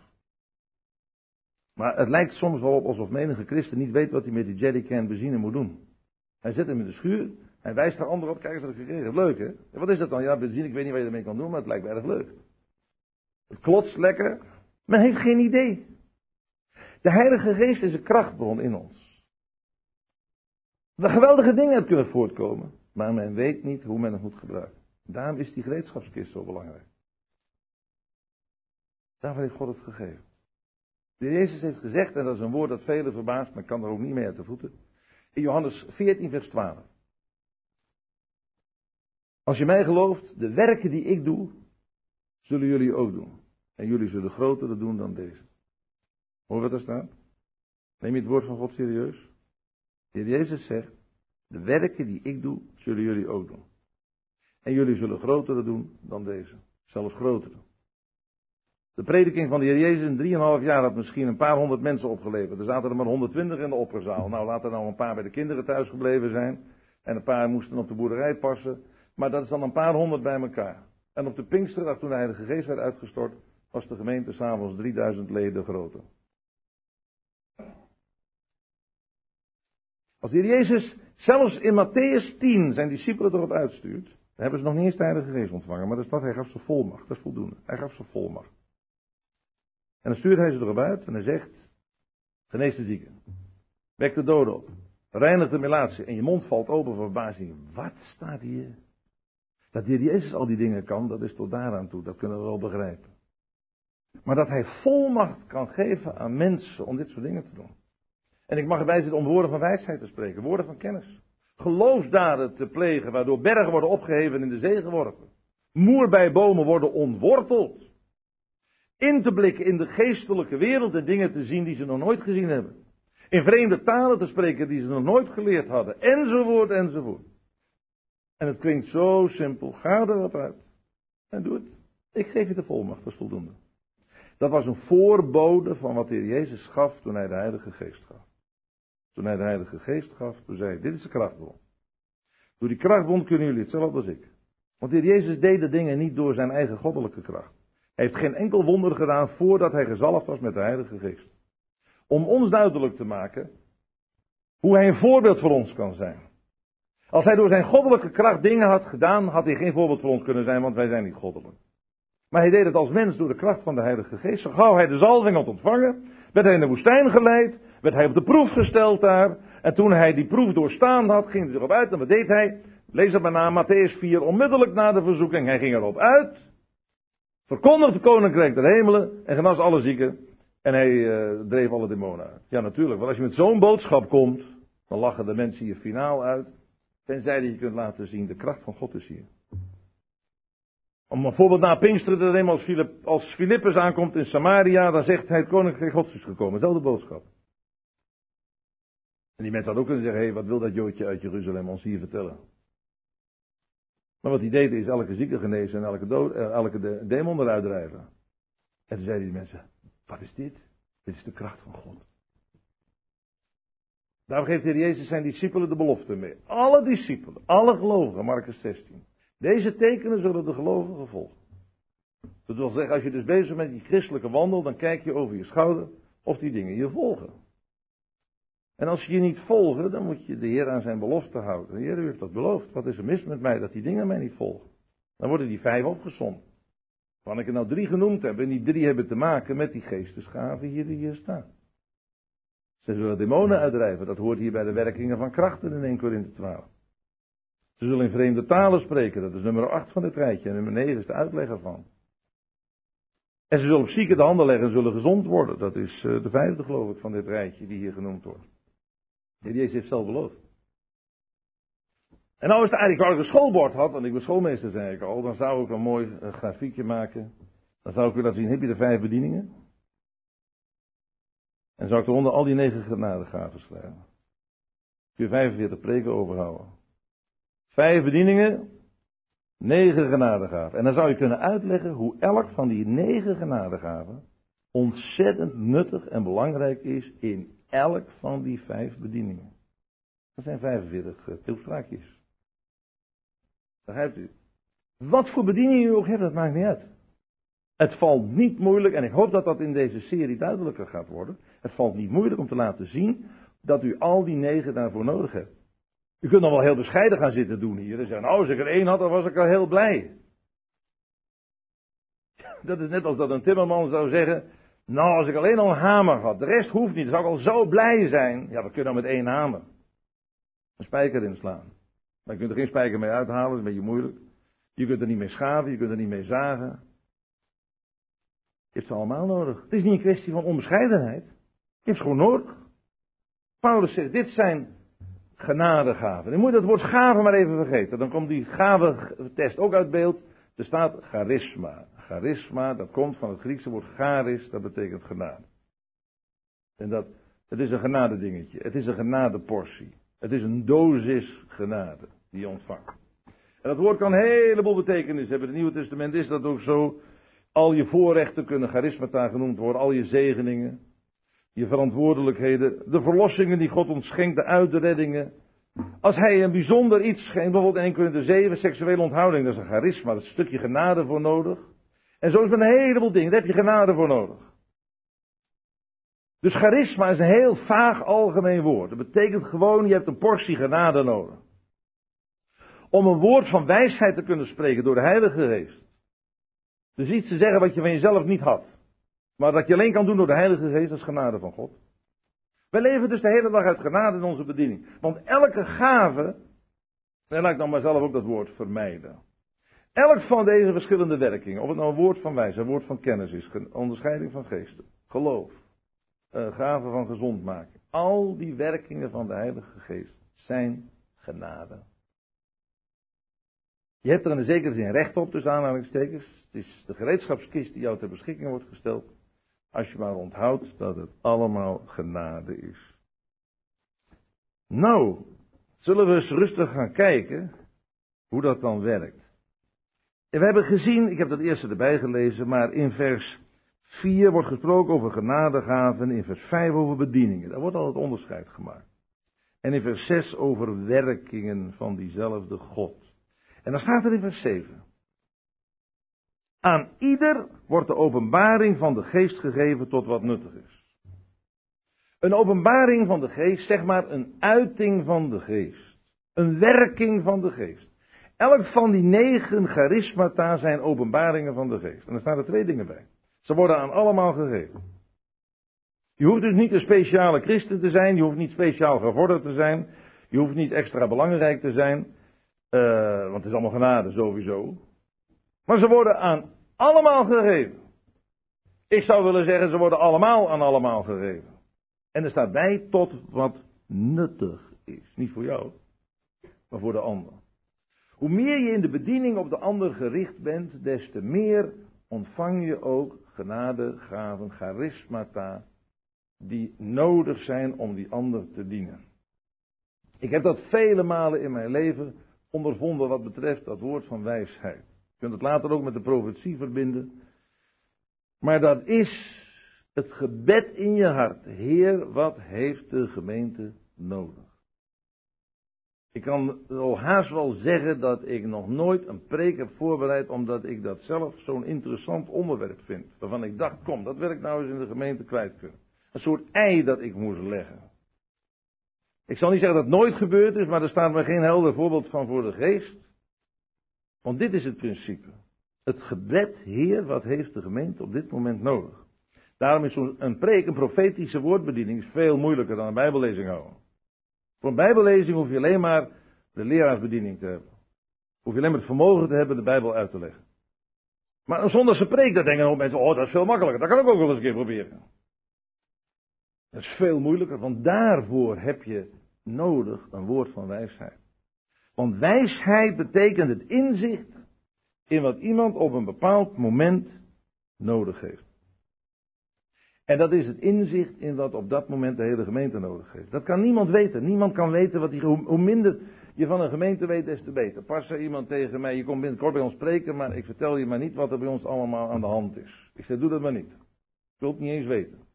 Maar het lijkt soms wel op alsof menige christen niet weet wat hij met die jerrycan benzine moet doen. Hij zet hem in de schuur, hij wijst er anderen op, kijk eens wat ik gekregen. Leuk hè? En wat is dat dan? Ja, benzine, ik weet niet wat je ermee kan doen, maar het lijkt me erg leuk. Het klotst lekker. Men heeft geen idee. De Heilige Geest is een krachtbron in ons. Waar geweldige dingen kunnen voortkomen, maar men weet niet hoe men het moet gebruiken. Daarom is die gereedschapskist zo belangrijk. Daarvoor heeft God het gegeven. De Jezus heeft gezegd, en dat is een woord dat velen verbaast, maar ik kan er ook niet mee uit de voeten. In Johannes 14, vers 12. Als je mij gelooft, de werken die ik doe, zullen jullie ook doen. En jullie zullen grotere doen dan deze. Hoor wat er staat? Neem je het woord van God serieus? De Jezus zegt, de werken die ik doe, zullen jullie ook doen. En jullie zullen grotere doen dan deze. Zelfs grotere. De prediking van de Heer Jezus in 3,5 jaar had misschien een paar honderd mensen opgeleverd. Er zaten er maar 120 in de opperzaal. Nou, laten er nou een paar bij de kinderen thuis gebleven zijn. En een paar moesten op de boerderij passen. Maar dat is dan een paar honderd bij elkaar. En op de Pinksterdag, toen de Heilige Geest werd uitgestort, was de gemeente s'avonds 3000 leden groter. Als de Heer Jezus zelfs in Matthäus 10 zijn discipelen erop uitstuurt, hebben ze nog niet eens Heilige Geest ontvangen, maar dat is dat, hij gaf ze volmacht, dat is voldoende. Hij gaf ze volmacht. En dan stuurt hij ze erop uit en hij zegt, genees de zieken, wek de doden op, reinig de relatie en je mond valt open voor verbazing. Wat staat hier? Dat de Heer Jezus al die dingen kan, dat is tot daaraan toe, dat kunnen we wel begrijpen. Maar dat hij volmacht kan geven aan mensen om dit soort dingen te doen. En ik mag erbij zitten om woorden van wijsheid te spreken, woorden van kennis. Geloofsdaden te plegen, waardoor bergen worden opgeheven en in de zee geworpen. Moerbijbomen worden ontworteld. In te blikken in de geestelijke wereld en dingen te zien die ze nog nooit gezien hebben. In vreemde talen te spreken die ze nog nooit geleerd hadden. Enzovoort, enzovoort. En het klinkt zo simpel. Ga erop uit. En doe het. Ik geef je de volmacht, dat is voldoende. Dat was een voorbode van wat de Heer Jezus gaf toen hij de Heilige Geest gaf. Toen hij de Heilige Geest gaf, toen zei hij, dit is de krachtbron. Door die krachtbron kunnen jullie hetzelfde als ik. Want de Jezus deed de dingen niet door zijn eigen goddelijke kracht. Hij heeft geen enkel wonder gedaan voordat hij gezalfd was met de Heilige Geest. Om ons duidelijk te maken hoe hij een voorbeeld voor ons kan zijn. Als hij door zijn goddelijke kracht dingen had gedaan, had hij geen voorbeeld voor ons kunnen zijn, want wij zijn niet goddelijk. Maar hij deed het als mens door de kracht van de Heilige Geest. Zo gauw hij de zalving had ontvangen, werd hij in de woestijn geleid, werd hij op de proef gesteld daar. En toen hij die proef doorstaan had, ging hij erop uit. En wat deed hij? Lees het maar na, Matthäus 4, onmiddellijk na de verzoeking. Hij ging erop uit, verkondigde het koninkrijk der hemelen en genas alle zieken. En hij uh, dreef alle demonen uit. Ja, natuurlijk, want als je met zo'n boodschap komt, dan lachen de mensen je finaal uit. Tenzij dat je kunt laten zien, de kracht van God is hier. Om een voorbeeld na Pinksteren te nemen, als, Philipp, als aankomt in Samaria, dan zegt hij het koninkrijk gods is gekomen. Dezelfde boodschap. En die mensen hadden ook kunnen zeggen, hé, hey, wat wil dat joodje uit Jeruzalem ons hier vertellen? Maar wat hij deed is elke zieke genezen en elke, dood, eh, elke demon eruit drijven. En toen zeiden die mensen, wat is dit? Dit is de kracht van God. Daarom geeft de Heer Jezus zijn discipelen de belofte mee. Alle discipelen, alle gelovigen, Marcus 16. Deze tekenen zullen de gelovigen volgen. Dat wil zeggen, als je dus bezig bent met die christelijke wandel, dan kijk je over je schouder of die dingen je volgen. En als je je niet volgen, dan moet je de Heer aan zijn belofte houden. De Heer, u heeft dat beloofd. Wat is er mis met mij dat die dingen mij niet volgen? Dan worden die vijf opgezond. Kan ik er nou drie genoemd hebben? En die drie hebben te maken met die geestesgaven hier die hier staan. Ze zullen demonen uitdrijven. Dat hoort hier bij de werkingen van krachten in 1 Korinthe 12. Ze zullen in vreemde talen spreken. Dat is nummer 8 van dit rijtje. En nummer 9 is de uitleg ervan. En ze zullen op zieken de handen leggen en zullen gezond worden. Dat is eh, de vijfde geloof ik van dit rijtje die hier genoemd wordt. Jezus heeft zelf beloofd. En nou is het eigenlijk waar ik een schoolbord had, want ik ben schoolmeester zei ik al, dan zou ik een mooi eh, grafiekje maken. Dan zou ik u laten zien, heb je de vijf bedieningen? En zou ik eronder al die negen genadegaven schrijven. Kun je 45 preken overhouden. Vijf bedieningen, negen genadegaven. En dan zou je kunnen uitleggen hoe elk van die negen genadegaven ontzettend nuttig en belangrijk is in elk van die vijf bedieningen. Dat zijn 45 toespraakjes. Eh, Begrijpt u? Wat voor bediening u ook hebt, dat maakt niet uit. Het valt niet moeilijk, en ik hoop dat dat in deze serie duidelijker gaat worden. Het valt niet moeilijk om te laten zien dat u al die negen daarvoor nodig hebt. U kunt dan wel heel bescheiden gaan zitten doen hier en zeggen, nou als ik er één had, dan was ik al heel blij. Dat is net als dat een timmerman zou zeggen, nou als ik alleen al een hamer had, de rest hoeft niet, dan zou ik al zo blij zijn. Ja, we kunnen dan met één hamer een spijker inslaan. Maar je kunt er geen spijker mee uithalen, dat is een beetje moeilijk. Je kunt er niet mee schaven, je kunt er niet mee zagen. Je hebt ze allemaal nodig. Het is niet een kwestie van onbescheidenheid. Je hebt ze gewoon nodig. Paulus zegt, dit zijn genadegaven. Je moet dat woord gave maar even vergeten. Dan komt die gave-test ook uit beeld. Er staat charisma. Charisma, dat komt van het Griekse woord charis, dat betekent genade. En dat, het is een genade dingetje. Het is een genadeportie. Het is een dosis genade die je ontvangt. En dat woord kan een heleboel betekenis hebben. In het Nieuwe Testament is dat ook zo. Al je voorrechten kunnen charismata genoemd worden, al je zegeningen, je verantwoordelijkheden, de verlossingen die God ons schenkt, de uitreddingen. Als hij een bijzonder iets schenkt, bijvoorbeeld 1 Korinther 7, seksuele onthouding, dat is een charisma, daar is een stukje genade voor nodig. En zo is met een heleboel dingen, daar heb je genade voor nodig. Dus charisma is een heel vaag algemeen woord. Dat betekent gewoon, je hebt een portie genade nodig. Om een woord van wijsheid te kunnen spreken door de Heilige Geest. Dus iets te zeggen wat je van jezelf niet had. Maar dat je alleen kan doen door de Heilige Geest, dat is genade van God. Wij leven dus de hele dag uit genade in onze bediening. Want elke gave, en laat ik dan maar zelf ook dat woord vermijden. Elk van deze verschillende werkingen, of het nou een woord van wijsheid, een woord van kennis is, onderscheiding van geesten, geloof, uh, gave van gezond maken. Al die werkingen van de Heilige Geest zijn genade. Je hebt er in een zekere zin recht op, tussen aanhalingstekens. Het is de gereedschapskist die jou ter beschikking wordt gesteld. Als je maar onthoudt dat het allemaal genade is. Nou, zullen we eens rustig gaan kijken hoe dat dan werkt. En we hebben gezien, ik heb dat eerste erbij gelezen, maar in vers 4 wordt gesproken over genadegaven, in vers 5 over bedieningen. Daar wordt al het onderscheid gemaakt. En in vers 6 over werkingen van diezelfde God. En dan staat er in vers 7. Aan ieder wordt de openbaring van de geest gegeven tot wat nuttig is. Een openbaring van de geest, zeg maar een uiting van de geest. Een werking van de geest. Elk van die negen charismata zijn openbaringen van de geest. En er staan er twee dingen bij. Ze worden aan allemaal gegeven. Je hoeft dus niet een speciale christen te zijn, je hoeft niet speciaal gevorderd te zijn, je hoeft niet extra belangrijk te zijn, uh, want het is allemaal genade sowieso. Maar ze worden aan allemaal gegeven. Ik zou willen zeggen, ze worden allemaal aan allemaal gegeven. En er staat bij tot wat nuttig is. Niet voor jou, maar voor de ander. Hoe meer je in de bediening op de ander gericht bent, des te meer ontvang je ook genade, gaven, charismata, die nodig zijn om die ander te dienen. Ik heb dat vele malen in mijn leven ondervonden wat betreft dat woord van wijsheid. Kunt het later ook met de profetie verbinden. Maar dat is het gebed in je hart. Heer, wat heeft de gemeente nodig? Ik kan al haast wel zeggen dat ik nog nooit een preek heb voorbereid omdat ik dat zelf zo'n interessant onderwerp vind. Waarvan ik dacht, kom, dat wil ik nou eens in de gemeente kwijt kunnen. Een soort ei dat ik moest leggen. Ik zal niet zeggen dat het nooit gebeurd is, maar er staat me geen helder voorbeeld van voor de geest. Want dit is het principe. Het gebed, Heer, wat heeft de gemeente op dit moment nodig? Daarom is zo'n preek, een profetische woordbediening, veel moeilijker dan een bijbellezing houden. Voor een bijbellezing hoef je alleen maar de leraarsbediening te hebben. Hoef je alleen maar het vermogen te hebben de Bijbel uit te leggen. Maar een zondagse preek, daar denken ook mensen, oh dat is veel makkelijker, dat kan ik ook wel eens een keer proberen. Dat is veel moeilijker, want daarvoor heb je nodig een woord van wijsheid. Want wijsheid betekent het inzicht in wat iemand op een bepaald moment nodig heeft. En dat is het inzicht in wat op dat moment de hele gemeente nodig heeft. Dat kan niemand weten. Niemand kan weten wat die, hoe, minder je van een gemeente weet, des te beter. Pas er iemand tegen mij, je komt binnenkort bij ons spreken, maar ik vertel je maar niet wat er bij ons allemaal aan de hand is. Ik zeg, doe dat maar niet. Ik wil het niet eens weten. Wat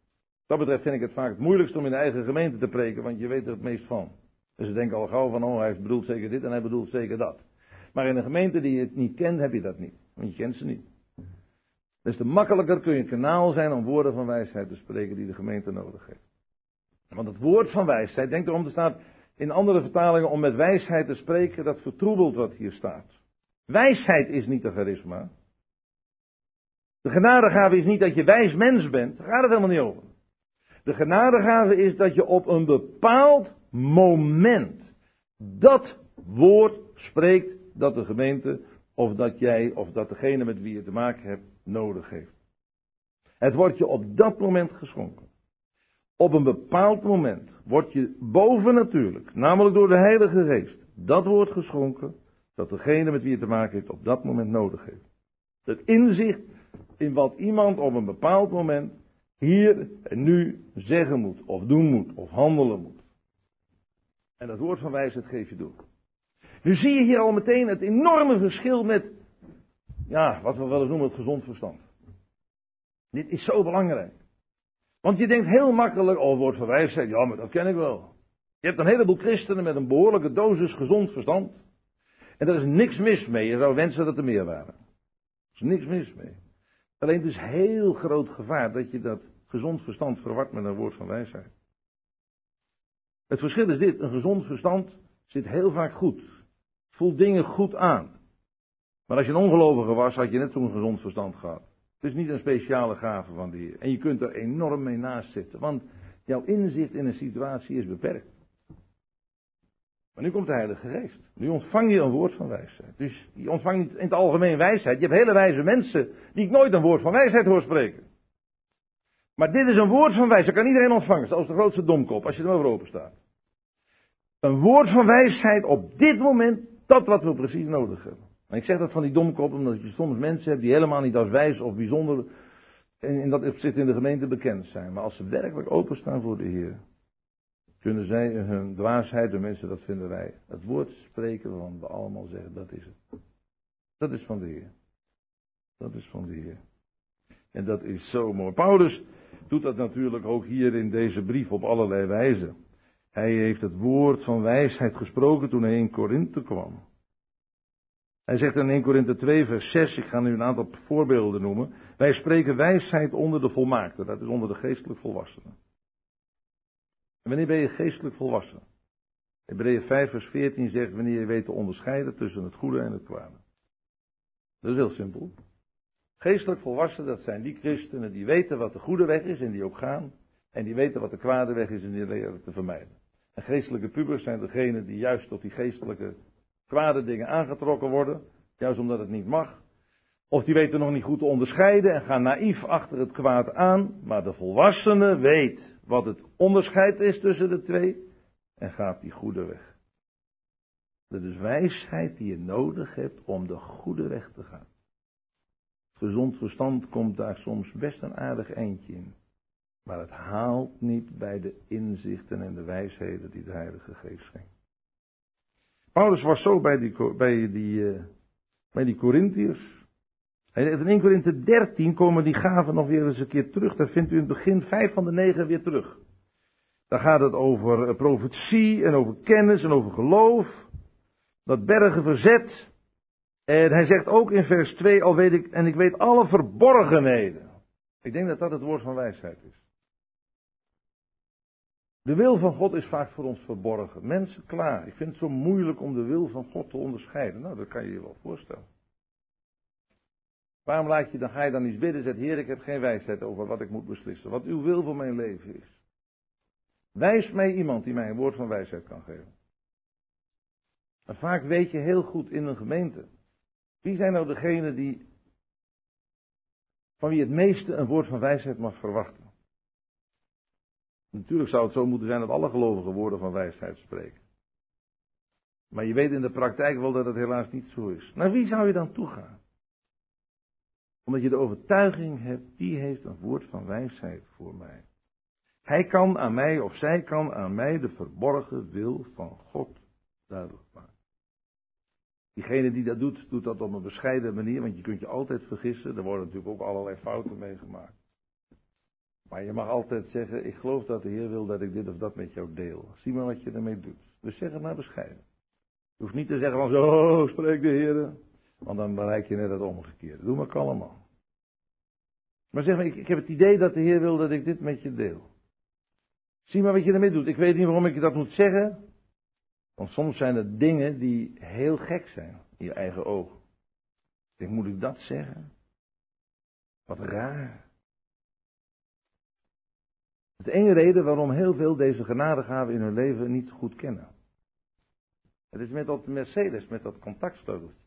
dat betreft vind ik het vaak het moeilijkst om in de eigen gemeente te preken, want je weet er het meest van. Dus ze denken al gauw van, oh hij bedoelt zeker dit en hij bedoelt zeker dat. Maar in een gemeente die je het niet kent, heb je dat niet. Want je kent ze niet. Dus te makkelijker kun je een kanaal zijn om woorden van wijsheid te spreken die de gemeente nodig heeft. Want het woord van wijsheid, denk erom, er staat in andere vertalingen om met wijsheid te spreken, dat vertroebelt wat hier staat. Wijsheid is niet de charisma. De genadegave is niet dat je wijs mens bent, daar gaat het helemaal niet over. De genadegave is dat je op een bepaald moment dat woord spreekt dat de gemeente of dat jij of dat degene met wie je te maken hebt nodig heeft. Het wordt je op dat moment geschonken. Op een bepaald moment wordt je bovennatuurlijk, namelijk door de Heilige Geest, dat woord geschonken dat degene met wie je te maken heeft op dat moment nodig heeft. Het inzicht in wat iemand op een bepaald moment hier en nu zeggen moet, of doen moet, of handelen moet. En dat woord van wijsheid geef je door. Nu zie je hier al meteen het enorme verschil met, ja, wat we wel eens noemen het gezond verstand. Dit is zo belangrijk. Want je denkt heel makkelijk, oh, woord van wijsheid, ja, maar dat ken ik wel. Je hebt een heleboel christenen met een behoorlijke dosis gezond verstand. En daar is niks mis mee. Je zou wensen dat er meer waren. Er is niks mis mee. Alleen het is heel groot gevaar dat je dat gezond verstand verwart met een woord van wijsheid. Het verschil is dit, een gezond verstand zit heel vaak goed. Voelt dingen goed aan. Maar als je een ongelovige was, had je net zo'n gezond verstand gehad. Het is niet een speciale gave van de Heer. En je kunt er enorm mee naast zitten. Want jouw inzicht in een situatie is beperkt. Maar nu komt de Heilige Geest. Nu ontvang je een woord van wijsheid. Dus je ontvangt niet in het algemeen wijsheid. Je hebt hele wijze mensen die ik nooit een woord van wijsheid hoor spreken. Maar dit is een woord van wijsheid. Dat kan iedereen ontvangen. Zelfs de grootste domkop, als je er over open staat. Een woord van wijsheid op dit moment, dat wat we precies nodig hebben. En ik zeg dat van die domkop, omdat je soms mensen hebt die helemaal niet als wijs of bijzonder in dat opzicht in de gemeente bekend zijn. Maar als ze werkelijk openstaan voor de Heer. kunnen zij hun dwaasheid, de mensen, dat vinden wij, het woord spreken waarvan we allemaal zeggen, dat is het. Dat is van de Heer. Dat is van de Heer. En dat is zo mooi. Paulus doet dat natuurlijk ook hier in deze brief op allerlei wijzen. Hij heeft het woord van wijsheid gesproken toen hij in Korinthe kwam. Hij zegt in 1 Korinthe 2 vers 6, ik ga nu een aantal voorbeelden noemen. Wij spreken wijsheid onder de volmaakten, dat is onder de geestelijk volwassenen. En wanneer ben je geestelijk volwassen? Hebreeën 5 vers 14 zegt wanneer je weet te onderscheiden tussen het goede en het kwade. Dat is heel simpel. Geestelijk volwassen, dat zijn die christenen die weten wat de goede weg is en die ook gaan. En die weten wat de kwade weg is en die leren te vermijden. En geestelijke pubers zijn degenen die juist tot die geestelijke kwade dingen aangetrokken worden. Juist omdat het niet mag. Of die weten nog niet goed te onderscheiden en gaan naïef achter het kwaad aan. Maar de volwassene weet wat het onderscheid is tussen de twee. En gaat die goede weg. Dat is wijsheid die je nodig hebt om de goede weg te gaan. Gezond verstand komt daar soms best een aardig eindje in. Maar het haalt niet bij de inzichten en de wijsheden die de Heilige Geest schenkt. Paulus was zo bij die, bij die, uh, bij die Corinthiërs. In 1 Korinthe 13 komen die gaven nog weer eens een keer terug. Daar vindt u in het begin vijf van de negen weer terug. Daar gaat het over eh, profetie en over kennis en over geloof. Dat bergen verzet. En hij zegt ook in vers 2, al weet ik, en ik weet alle verborgenheden. Ik denk dat dat het woord van wijsheid is. De wil van God is vaak voor ons verborgen. Mensen, klaar. Ik vind het zo moeilijk om de wil van God te onderscheiden. Nou, dat kan je je wel voorstellen. Waarom laat je, dan ga je dan iets bidden, zegt Heer, ik heb geen wijsheid over wat ik moet beslissen. Wat uw wil voor mijn leven is. Wijs mij iemand die mij een woord van wijsheid kan geven. En vaak weet je heel goed in een gemeente. Wie zijn nou degenen die. van wie het meeste een woord van wijsheid mag verwachten? Natuurlijk zou het zo moeten zijn dat alle gelovigen woorden van wijsheid spreken. Maar je weet in de praktijk wel dat het helaas niet zo is. Naar wie zou je dan toegaan? Omdat je de overtuiging hebt, die heeft een woord van wijsheid voor mij. Hij kan aan mij, of zij kan aan mij, de verborgen wil van God duidelijk. Diegene die dat doet, doet dat op een bescheiden manier, want je kunt je altijd vergissen. Er worden natuurlijk ook allerlei fouten meegemaakt. Maar je mag altijd zeggen, ik geloof dat de Heer wil dat ik dit of dat met jou deel. Zie maar wat je ermee doet. Dus zeg het maar bescheiden. Je hoeft niet te zeggen van zo, spreek de Heer. Want dan bereik je net het omgekeerde. Doe maar kalm man. Maar zeg maar, ik, ik heb het idee dat de Heer wil dat ik dit met je deel. Zie maar wat je ermee doet. Ik weet niet waarom ik je dat moet zeggen. Want soms zijn er dingen die heel gek zijn in je eigen ogen. Ik denk, moet ik dat zeggen? Wat raar. Het één reden waarom heel veel deze genadegaven in hun leven niet goed kennen. Het is met dat Mercedes, met dat contactsleuteltje.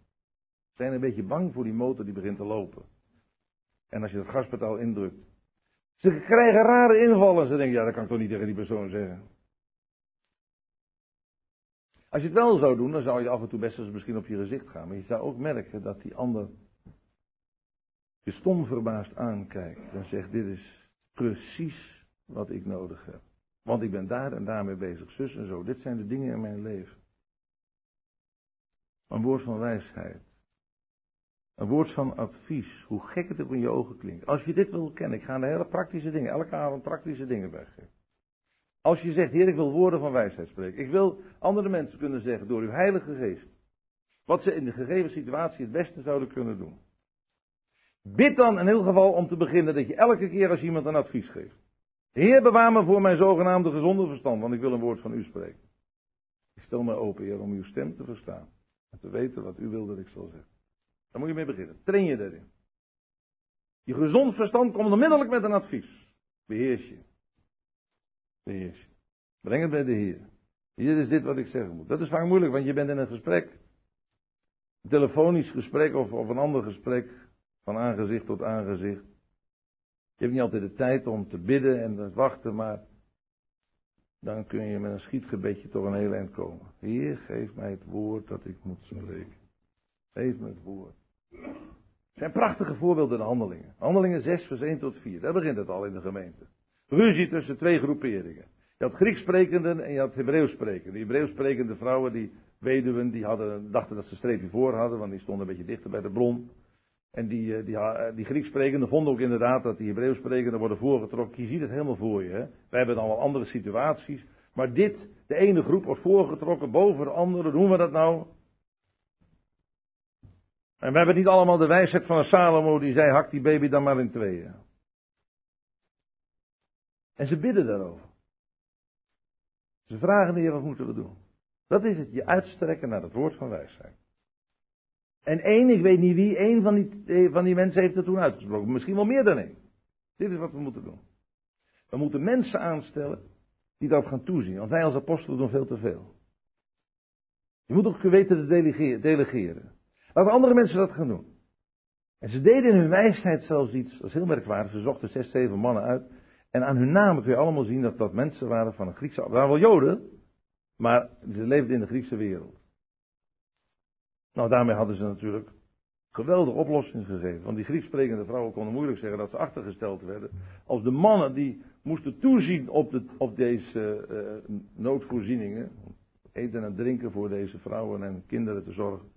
Ze zijn een beetje bang voor die motor die begint te lopen. En als je het gaspedaal indrukt. Ze krijgen rare invallen. Ze denken, ja, dat kan ik toch niet tegen die persoon zeggen. Als je het wel zou doen, dan zou je af en toe best eens misschien op je gezicht gaan. Maar je zou ook merken dat die ander je stom verbaasd aankijkt en zegt: Dit is precies wat ik nodig heb. Want ik ben daar en daarmee bezig, zus en zo. Dit zijn de dingen in mijn leven. Een woord van wijsheid. Een woord van advies. Hoe gek het ook in je ogen klinkt. Als je dit wil kennen, ik ga de hele praktische dingen, elke avond praktische dingen weggeven. Als je zegt, Heer, ik wil woorden van wijsheid spreken. Ik wil andere mensen kunnen zeggen door uw Heilige Geest. Wat ze in de gegeven situatie het beste zouden kunnen doen. Bid dan in ieder geval om te beginnen dat je elke keer als iemand een advies geeft. Heer, bewaar me voor mijn zogenaamde gezonde verstand, want ik wil een woord van u spreken. Ik stel me open, Heer, om uw stem te verstaan. En te weten wat u wil dat ik zal zeggen. Daar moet je mee beginnen. Train je daarin. Je gezond verstand komt onmiddellijk met een advies. Beheers je. Beheers Breng het bij de Heer. Hier is dit wat ik zeggen moet. Dat is vaak moeilijk, want je bent in een gesprek. Een telefonisch gesprek of, of een ander gesprek. Van aangezicht tot aangezicht. Je hebt niet altijd de tijd om te bidden en te wachten, maar dan kun je met een schietgebedje toch een heel eind komen. Heer, geef mij het woord dat ik moet spreken. Geef me het woord. Het zijn prachtige voorbeelden in de handelingen. Handelingen 6, vers 1 tot 4. Daar begint het al in de gemeente. Ruzie tussen twee groeperingen. Je had Grieks sprekenden en je had Hebreeuws sprekenden. Die Hebreeuws sprekende vrouwen, die weduwen, die hadden, dachten dat ze een streepje voor hadden, want die stonden een beetje dichter bij de bron. En die, eh, die, eh, die vonden ook inderdaad dat die Hebreeuws sprekenden worden voorgetrokken. Je ziet het helemaal voor je. Hè? Wij hebben dan wel andere situaties. Maar dit, de ene groep wordt voorgetrokken boven de andere. Doen we dat nou? En we hebben niet allemaal de wijsheid van een Salomo die zei: hak die baby dan maar in tweeën. En ze bidden daarover. Ze vragen de Heer: wat moeten we doen? Dat is het, je uitstrekken naar het woord van wijsheid. En één, ik weet niet wie, één van die, eh, van die mensen heeft het toen uitgesproken. Misschien wel meer dan één. Dit is wat we moeten doen. We moeten mensen aanstellen die daarop gaan toezien. Want wij als apostelen doen veel te veel. Je moet ook weten te delegeren. Laten andere mensen dat gaan doen. En ze deden in hun wijsheid zelfs iets, dat is heel merkwaardig. Ze zochten zes, zeven mannen uit. En aan hun namen kun je allemaal zien dat dat mensen waren van een Griekse. Waren wel Joden, maar ze leefden in de Griekse wereld. Nou, daarmee hadden ze natuurlijk geweldige oplossing gegeven. Want die Grieks sprekende vrouwen konden moeilijk zeggen dat ze achtergesteld werden. Als de mannen die moesten toezien op, op deze uh, noodvoorzieningen. Eten en drinken voor deze vrouwen en kinderen te zorgen.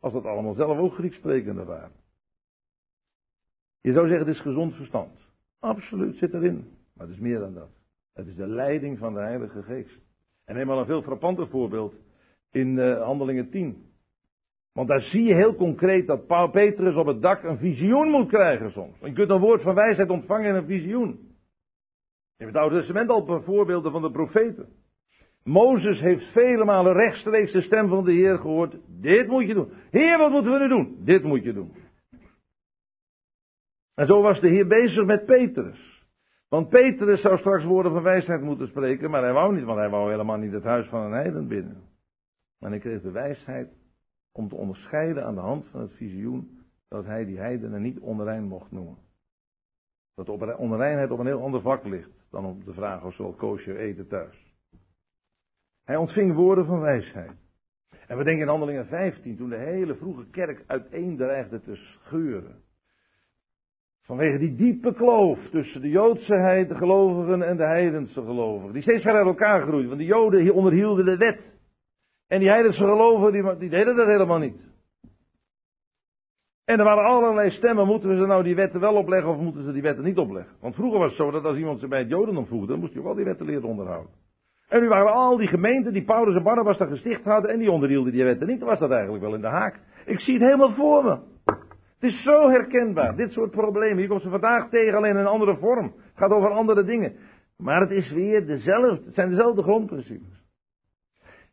Als dat allemaal zelf ook Grieks sprekende waren. Je zou zeggen, het is gezond verstand. Absoluut zit erin. Maar het is meer dan dat. Het is de leiding van de Heilige Geest. En helemaal een veel frappanter voorbeeld in uh, Handelingen 10. Want daar zie je heel concreet dat Paul Petrus op het dak een visioen moet krijgen soms. Je kunt een woord van wijsheid ontvangen in een visioen. In het Oude Testament al voorbeelden van de profeten. Mozes heeft vele malen rechtstreeks de stem van de Heer gehoord. Dit moet je doen. Heer, wat moeten we nu doen? Dit moet je doen. En zo was de Heer bezig met Petrus. Want Petrus zou straks woorden van wijsheid moeten spreken, maar hij wou niet, want hij wou helemaal niet het huis van een heiden binnen. Maar hij kreeg de wijsheid om te onderscheiden aan de hand van het visioen dat hij die heidenen niet onrein mocht noemen. Dat onreinheid op een heel ander vak ligt dan op de vraag of ze wel koosje eten thuis. Hij ontving woorden van wijsheid. En we denken in handelingen 15, toen de hele vroege kerk uiteen dreigde te scheuren. Vanwege die diepe kloof tussen de Joodse gelovigen en de heidense gelovigen. Die steeds verder uit elkaar groeide. Want de Joden onderhielden de wet. En die heidense geloven, die, die deden dat helemaal niet. En er waren allerlei stemmen, moeten we ze nou die wetten wel opleggen of moeten ze die wetten niet opleggen? Want vroeger was het zo dat als iemand ze bij het Jodendom voegde, dan moest hij ook al die wetten leren onderhouden. En nu waren al die gemeenten die Paulus en Barnabas daar gesticht hadden en die onderhielden die wetten niet, dan was dat eigenlijk wel in de haak. Ik zie het helemaal voor me. Het is zo herkenbaar, dit soort problemen. Je komt ze vandaag tegen, alleen in een andere vorm. Het gaat over andere dingen. Maar het is weer dezelfde, het zijn dezelfde grondprincipes.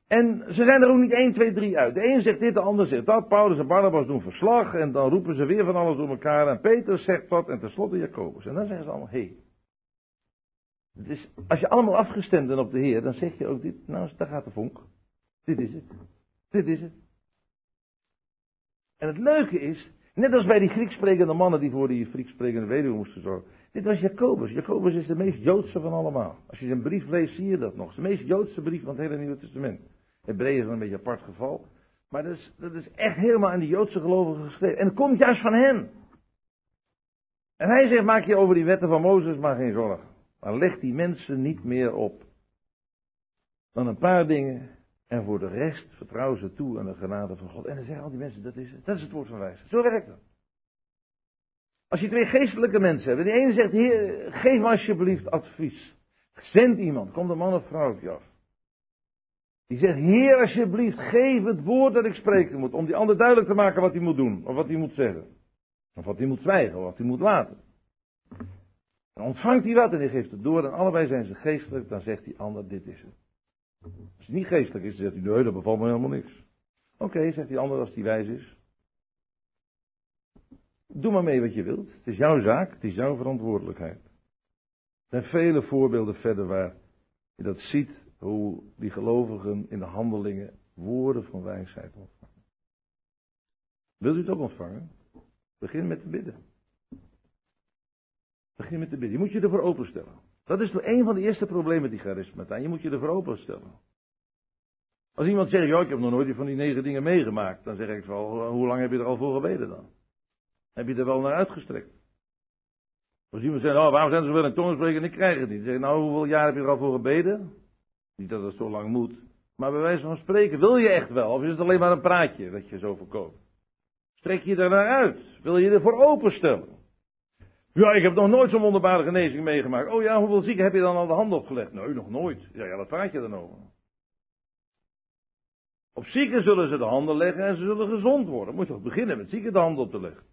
En ze zijn er ook niet 1, 2, 3 uit. De een zegt dit, de ander zegt dat. Paulus en Barnabas doen verslag en dan roepen ze weer van alles door elkaar. En Peter zegt wat en tenslotte Jacobus. En dan zeggen ze allemaal, hé. Hey, als je allemaal afgestemd bent op de Heer, dan zeg je ook dit. Nou, daar gaat de vonk. Dit is het. Dit is het. En het leuke is, net als bij die Grieks sprekende mannen die voor die Grieks sprekende weduwe moesten zorgen. Dit was Jacobus. Jacobus is de meest Joodse van allemaal. Als je zijn brief leest, zie je dat nog. De meest Joodse brief van het hele Nieuwe Testament. Hebreeën is een beetje apart geval. Maar dat is, dat is echt helemaal aan die Joodse gelovigen geschreven. En het komt juist van hen. En hij zegt, maak je over die wetten van Mozes maar geen zorgen. Maar leg die mensen niet meer op. Dan een paar dingen. En voor de rest vertrouwen ze toe aan de genade van God. En dan zeggen al die mensen, dat is het. Dat is het woord van wijsheid. Zo werkt dat. Als je twee geestelijke mensen hebt. De ene zegt, heer, geef me alsjeblieft advies. Zend iemand. Komt een man of vrouw af. Die zegt, Heer alsjeblieft, geef het woord dat ik spreken moet. Om die ander duidelijk te maken wat hij moet doen. Of wat hij moet zeggen. Of wat hij moet zwijgen. Of wat hij moet laten. Dan ontvangt hij wat en hij geeft het door. En allebei zijn ze geestelijk. Dan zegt die ander, dit is het. Als hij niet geestelijk is, dan zegt hij, nee, dat bevalt me helemaal niks. Oké, zegt die ander als hij wijs is. Doe maar mee wat je wilt. Het is jouw zaak, het is jouw verantwoordelijkheid. Er zijn vele voorbeelden verder waar je dat ziet hoe die gelovigen in de handelingen woorden van wijsheid ontvangen. Wilt u het ook ontvangen? Begin met te bidden. Begin met te bidden. Je moet je ervoor openstellen. Dat is een van de eerste problemen die charisma Je moet je ervoor openstellen. Als iemand zegt, ja, ik heb nog nooit van die negen dingen meegemaakt, dan zeg ik wel, hoe lang heb je er al voor gebeden dan? Heb je er wel naar uitgestrekt? Als iemand zegt, oh, waarom zijn ze wel in tongen spreken en ik krijg het niet? Dan zeg ik, nou, hoeveel jaar heb je er al voor gebeden? Niet dat het zo lang moet. Maar bij wijze van spreken, wil je echt wel? Of is het alleen maar een praatje dat je zo verkoopt? Strek je er naar uit? Wil je ervoor openstellen? Ja, ik heb nog nooit zo'n wonderbare genezing meegemaakt. Oh ja, hoeveel zieken heb je dan al de hand opgelegd? Nee, nog nooit. Ja, ja, wat praat je dan over? Op zieken zullen ze de handen leggen en ze zullen gezond worden. Moet je toch beginnen met zieken de handen op te leggen?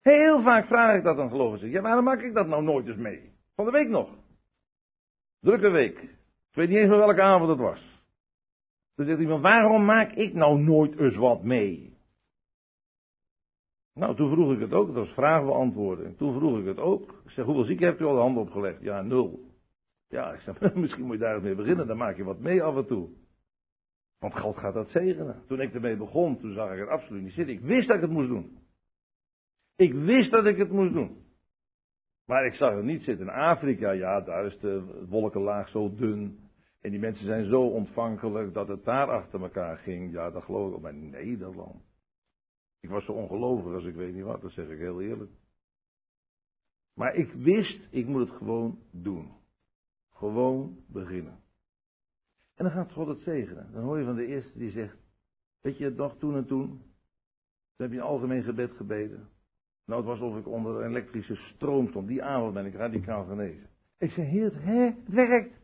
Heel vaak vraag ik dat aan gelovigen. Ja, waarom maak ik dat nou nooit eens mee? Van de week nog. Drukke week. Ik weet niet eens meer welke avond het was. Dan zegt iemand, waarom maak ik nou nooit eens wat mee? Nou, toen vroeg ik het ook. Dat was vraag beantwoorden. Toen vroeg ik het ook. Ik zeg, hoeveel zieken hebt u al de handen opgelegd? Ja, nul. Ja, ik zeg, misschien moet je daar eens mee beginnen. Dan maak je wat mee af en toe. Want God gaat dat zegenen. Toen ik ermee begon, toen zag ik het absoluut niet zitten. Ik wist dat ik het moest doen. Ik wist dat ik het moest doen. Maar ik zag het niet zitten. In Afrika, ja, daar is de wolkenlaag zo dun. En die mensen zijn zo ontvankelijk dat het daar achter elkaar ging. Ja, dat geloof ik op. Maar Nederland. Ik was zo ongelovig als ik weet niet wat, dat zeg ik heel eerlijk. Maar ik wist, ik moet het gewoon doen. Gewoon beginnen. En dan gaat God het zegenen. Dan hoor je van de eerste die zegt, weet je nog toen en toen? Toen heb je een algemeen gebed gebeden. Nou, het was alsof ik onder een elektrische stroom stond. Die avond ben ik radicaal genezen. Ik zeg, heer, hè, het werkt.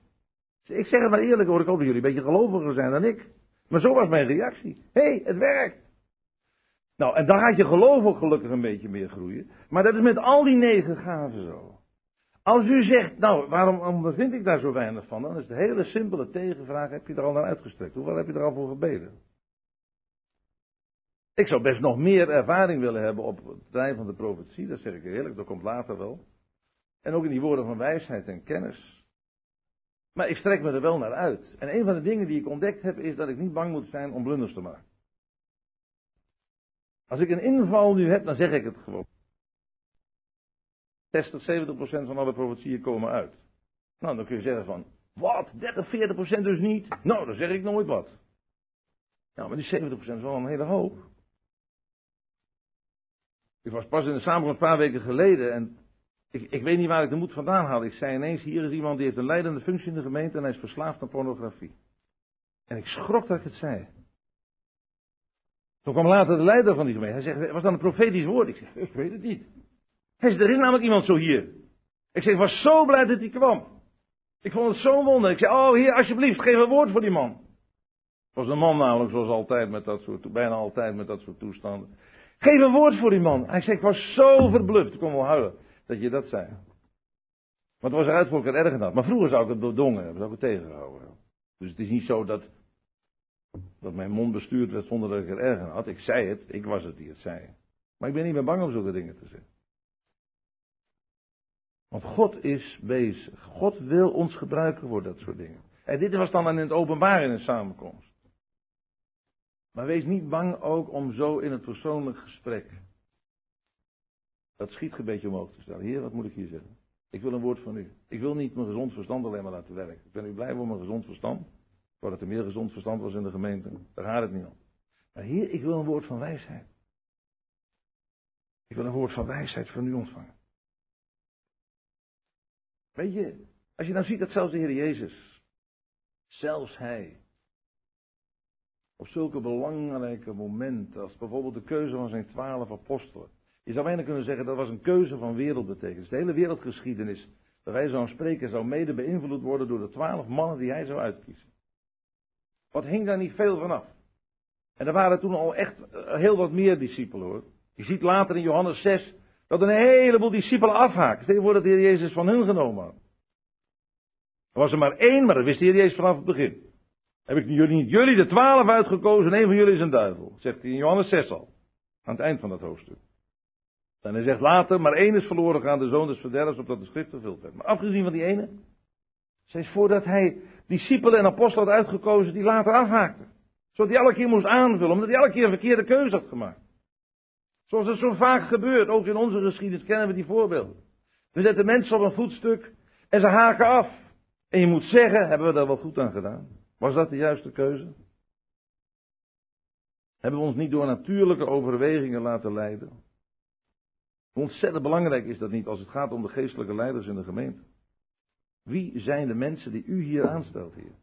Ik zeg het maar eerlijk hoor, ik hoop dat jullie een beetje geloviger zijn dan ik. Maar zo was mijn reactie. Hé, hey, het werkt. Nou, en dan gaat je geloof ook gelukkig een beetje meer groeien. Maar dat is met al die negen gaven zo. Als u zegt, nou, waarom ondervind ik daar zo weinig van? Dan is de hele simpele tegenvraag, heb je er al naar uitgestrekt? Hoeveel heb je er al voor gebeden? Ik zou best nog meer ervaring willen hebben op het terrein van de profetie, dat zeg ik eerlijk, dat komt later wel. En ook in die woorden van wijsheid en kennis. Maar ik strek me er wel naar uit. En een van de dingen die ik ontdekt heb, is dat ik niet bang moet zijn om blunders te maken. Als ik een inval nu heb, dan zeg ik het gewoon. 60, 70 procent van alle profetieën komen uit. Nou, dan kun je zeggen van, wat, 30, 40 procent dus niet? Nou, dan zeg ik nooit wat. Nou, maar die 70 procent is wel een hele hoop. Ik was pas in de samenkomst een paar weken geleden en ik, ik weet niet waar ik de moed vandaan had. Ik zei ineens, hier is iemand die heeft een leidende functie in de gemeente en hij is verslaafd aan pornografie. En ik schrok dat ik het zei. Toen kwam later de leider van die gemeente. Hij zegt, was dat een profetisch woord? Ik zeg, ik weet het niet. Hij zegt, er is namelijk iemand zo hier. Ik zeg, ik was zo blij dat hij kwam. Ik vond het zo'n wonder. Ik zei, oh heer, alsjeblieft, geef een woord voor die man. Het was een man namelijk, zoals altijd met dat soort, bijna altijd met dat soort toestanden. Geef een woord voor die man. Hij zegt, ik was zo verbluft. Ik kon wel huilen dat je dat zei. Want het was eruit voor ik het erg had. Maar vroeger zou ik het bedongen hebben, zou ik het tegengehouden. Dus het is niet zo dat dat mijn mond bestuurd werd zonder dat ik er erg aan had. Ik zei het, ik was het die het zei. Maar ik ben niet meer bang om zulke dingen te zeggen. Want God is bezig. God wil ons gebruiken voor dat soort dingen. En dit was dan in het openbaar in een samenkomst. Maar wees niet bang ook om zo in het persoonlijk gesprek dat schietgebedje omhoog te stellen. Heer, wat moet ik hier zeggen? Ik wil een woord van u. Ik wil niet mijn gezond verstand alleen maar laten werken. Ik ben u blij voor mijn gezond verstand. Ik wou dat er meer gezond verstand was in de gemeente. Daar gaat het niet om. Maar hier, ik wil een woord van wijsheid. Ik wil een woord van wijsheid van u ontvangen. Weet je, als je nou ziet dat zelfs de Heer Jezus, zelfs Hij, op zulke belangrijke momenten, als bijvoorbeeld de keuze van zijn twaalf apostelen. Je zou bijna kunnen zeggen dat was een keuze van wereldbetekenis. De hele wereldgeschiedenis, bij wijze van spreken, zou mede beïnvloed worden door de twaalf mannen die hij zou uitkiezen. Wat hing daar niet veel vanaf? En er waren toen al echt eh, heel wat meer discipelen hoor. Je ziet later in Johannes 6 dat een heleboel discipelen afhaken. Stel je de Heer Jezus van hun genomen had. Er was er maar één, maar dat wist de Heer Jezus vanaf het begin. Heb ik jullie niet jullie de twaalf uitgekozen en één van jullie is een duivel. Zegt hij in Johannes 6 al. Aan het eind van dat hoofdstuk. En hij zegt later, maar één is verloren gaan, de zoon des verderfs, opdat de schrift vervuld werd. Maar afgezien van die ene, steeds voordat hij discipelen en apostelen had uitgekozen die later afhaakten. Zodat hij elke keer moest aanvullen, omdat hij elke keer een verkeerde keuze had gemaakt. Zoals het zo vaak gebeurt, ook in onze geschiedenis kennen we die voorbeelden. We zetten mensen op een voetstuk en ze haken af. En je moet zeggen, hebben we daar wel goed aan gedaan? Was dat de juiste keuze? Hebben we ons niet door natuurlijke overwegingen laten leiden? Ontzettend belangrijk is dat niet als het gaat om de geestelijke leiders in de gemeente? Wie zijn de mensen die u hier aanstelt, hier?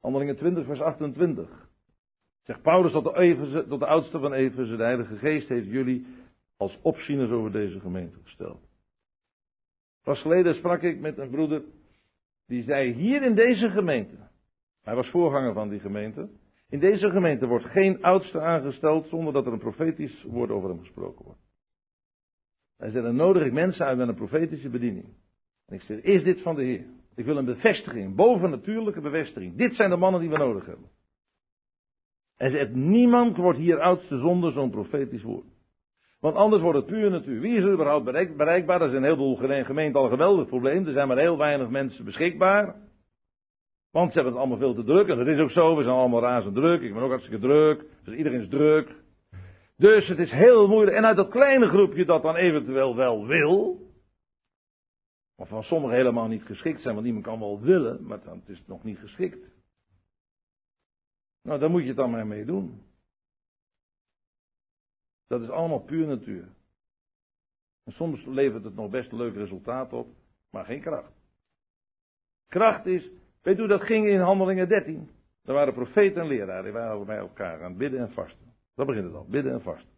Handelingen 20, vers 28. Zegt Paulus tot de, tot de oudste van Efeze, de Heilige Geest heeft jullie als opzieners over deze gemeente gesteld. Pas geleden sprak ik met een broeder, die zei hier in deze gemeente, hij was voorganger van die gemeente, in deze gemeente wordt geen oudste aangesteld zonder dat er een profetisch woord over hem gesproken wordt. Hij zei, dan nodig ik mensen uit met een profetische bediening. Ik zeg, is dit van de Heer? Ik wil een bevestiging, bovennatuurlijke bevestiging. Dit zijn de mannen die we nodig hebben. En zegt, niemand wordt hier oudste zonder zo'n profetisch woord. Want anders wordt het puur natuur. Wie is er überhaupt bereikbaar? Dat is een heleboel gemeenten al een geweldig probleem. Er zijn maar heel weinig mensen beschikbaar. Want ze hebben het allemaal veel te druk. En dat is ook zo. We zijn allemaal razend druk. Ik ben ook hartstikke druk. Dus iedereen is druk. Dus het is heel moeilijk. En uit dat kleine groepje dat dan eventueel wel wil. Of van sommigen helemaal niet geschikt zijn. Want iemand kan wel willen. Maar dan is het nog niet geschikt. Nou, daar moet je het dan maar mee doen. Dat is allemaal puur natuur. En soms levert het nog best een leuk resultaat op, maar geen kracht. Kracht is, weet u, dat ging in Handelingen 13. Er waren profeten en leraren, die waren bij elkaar aan bidden en vasten. Dat begint het al, bidden en vasten.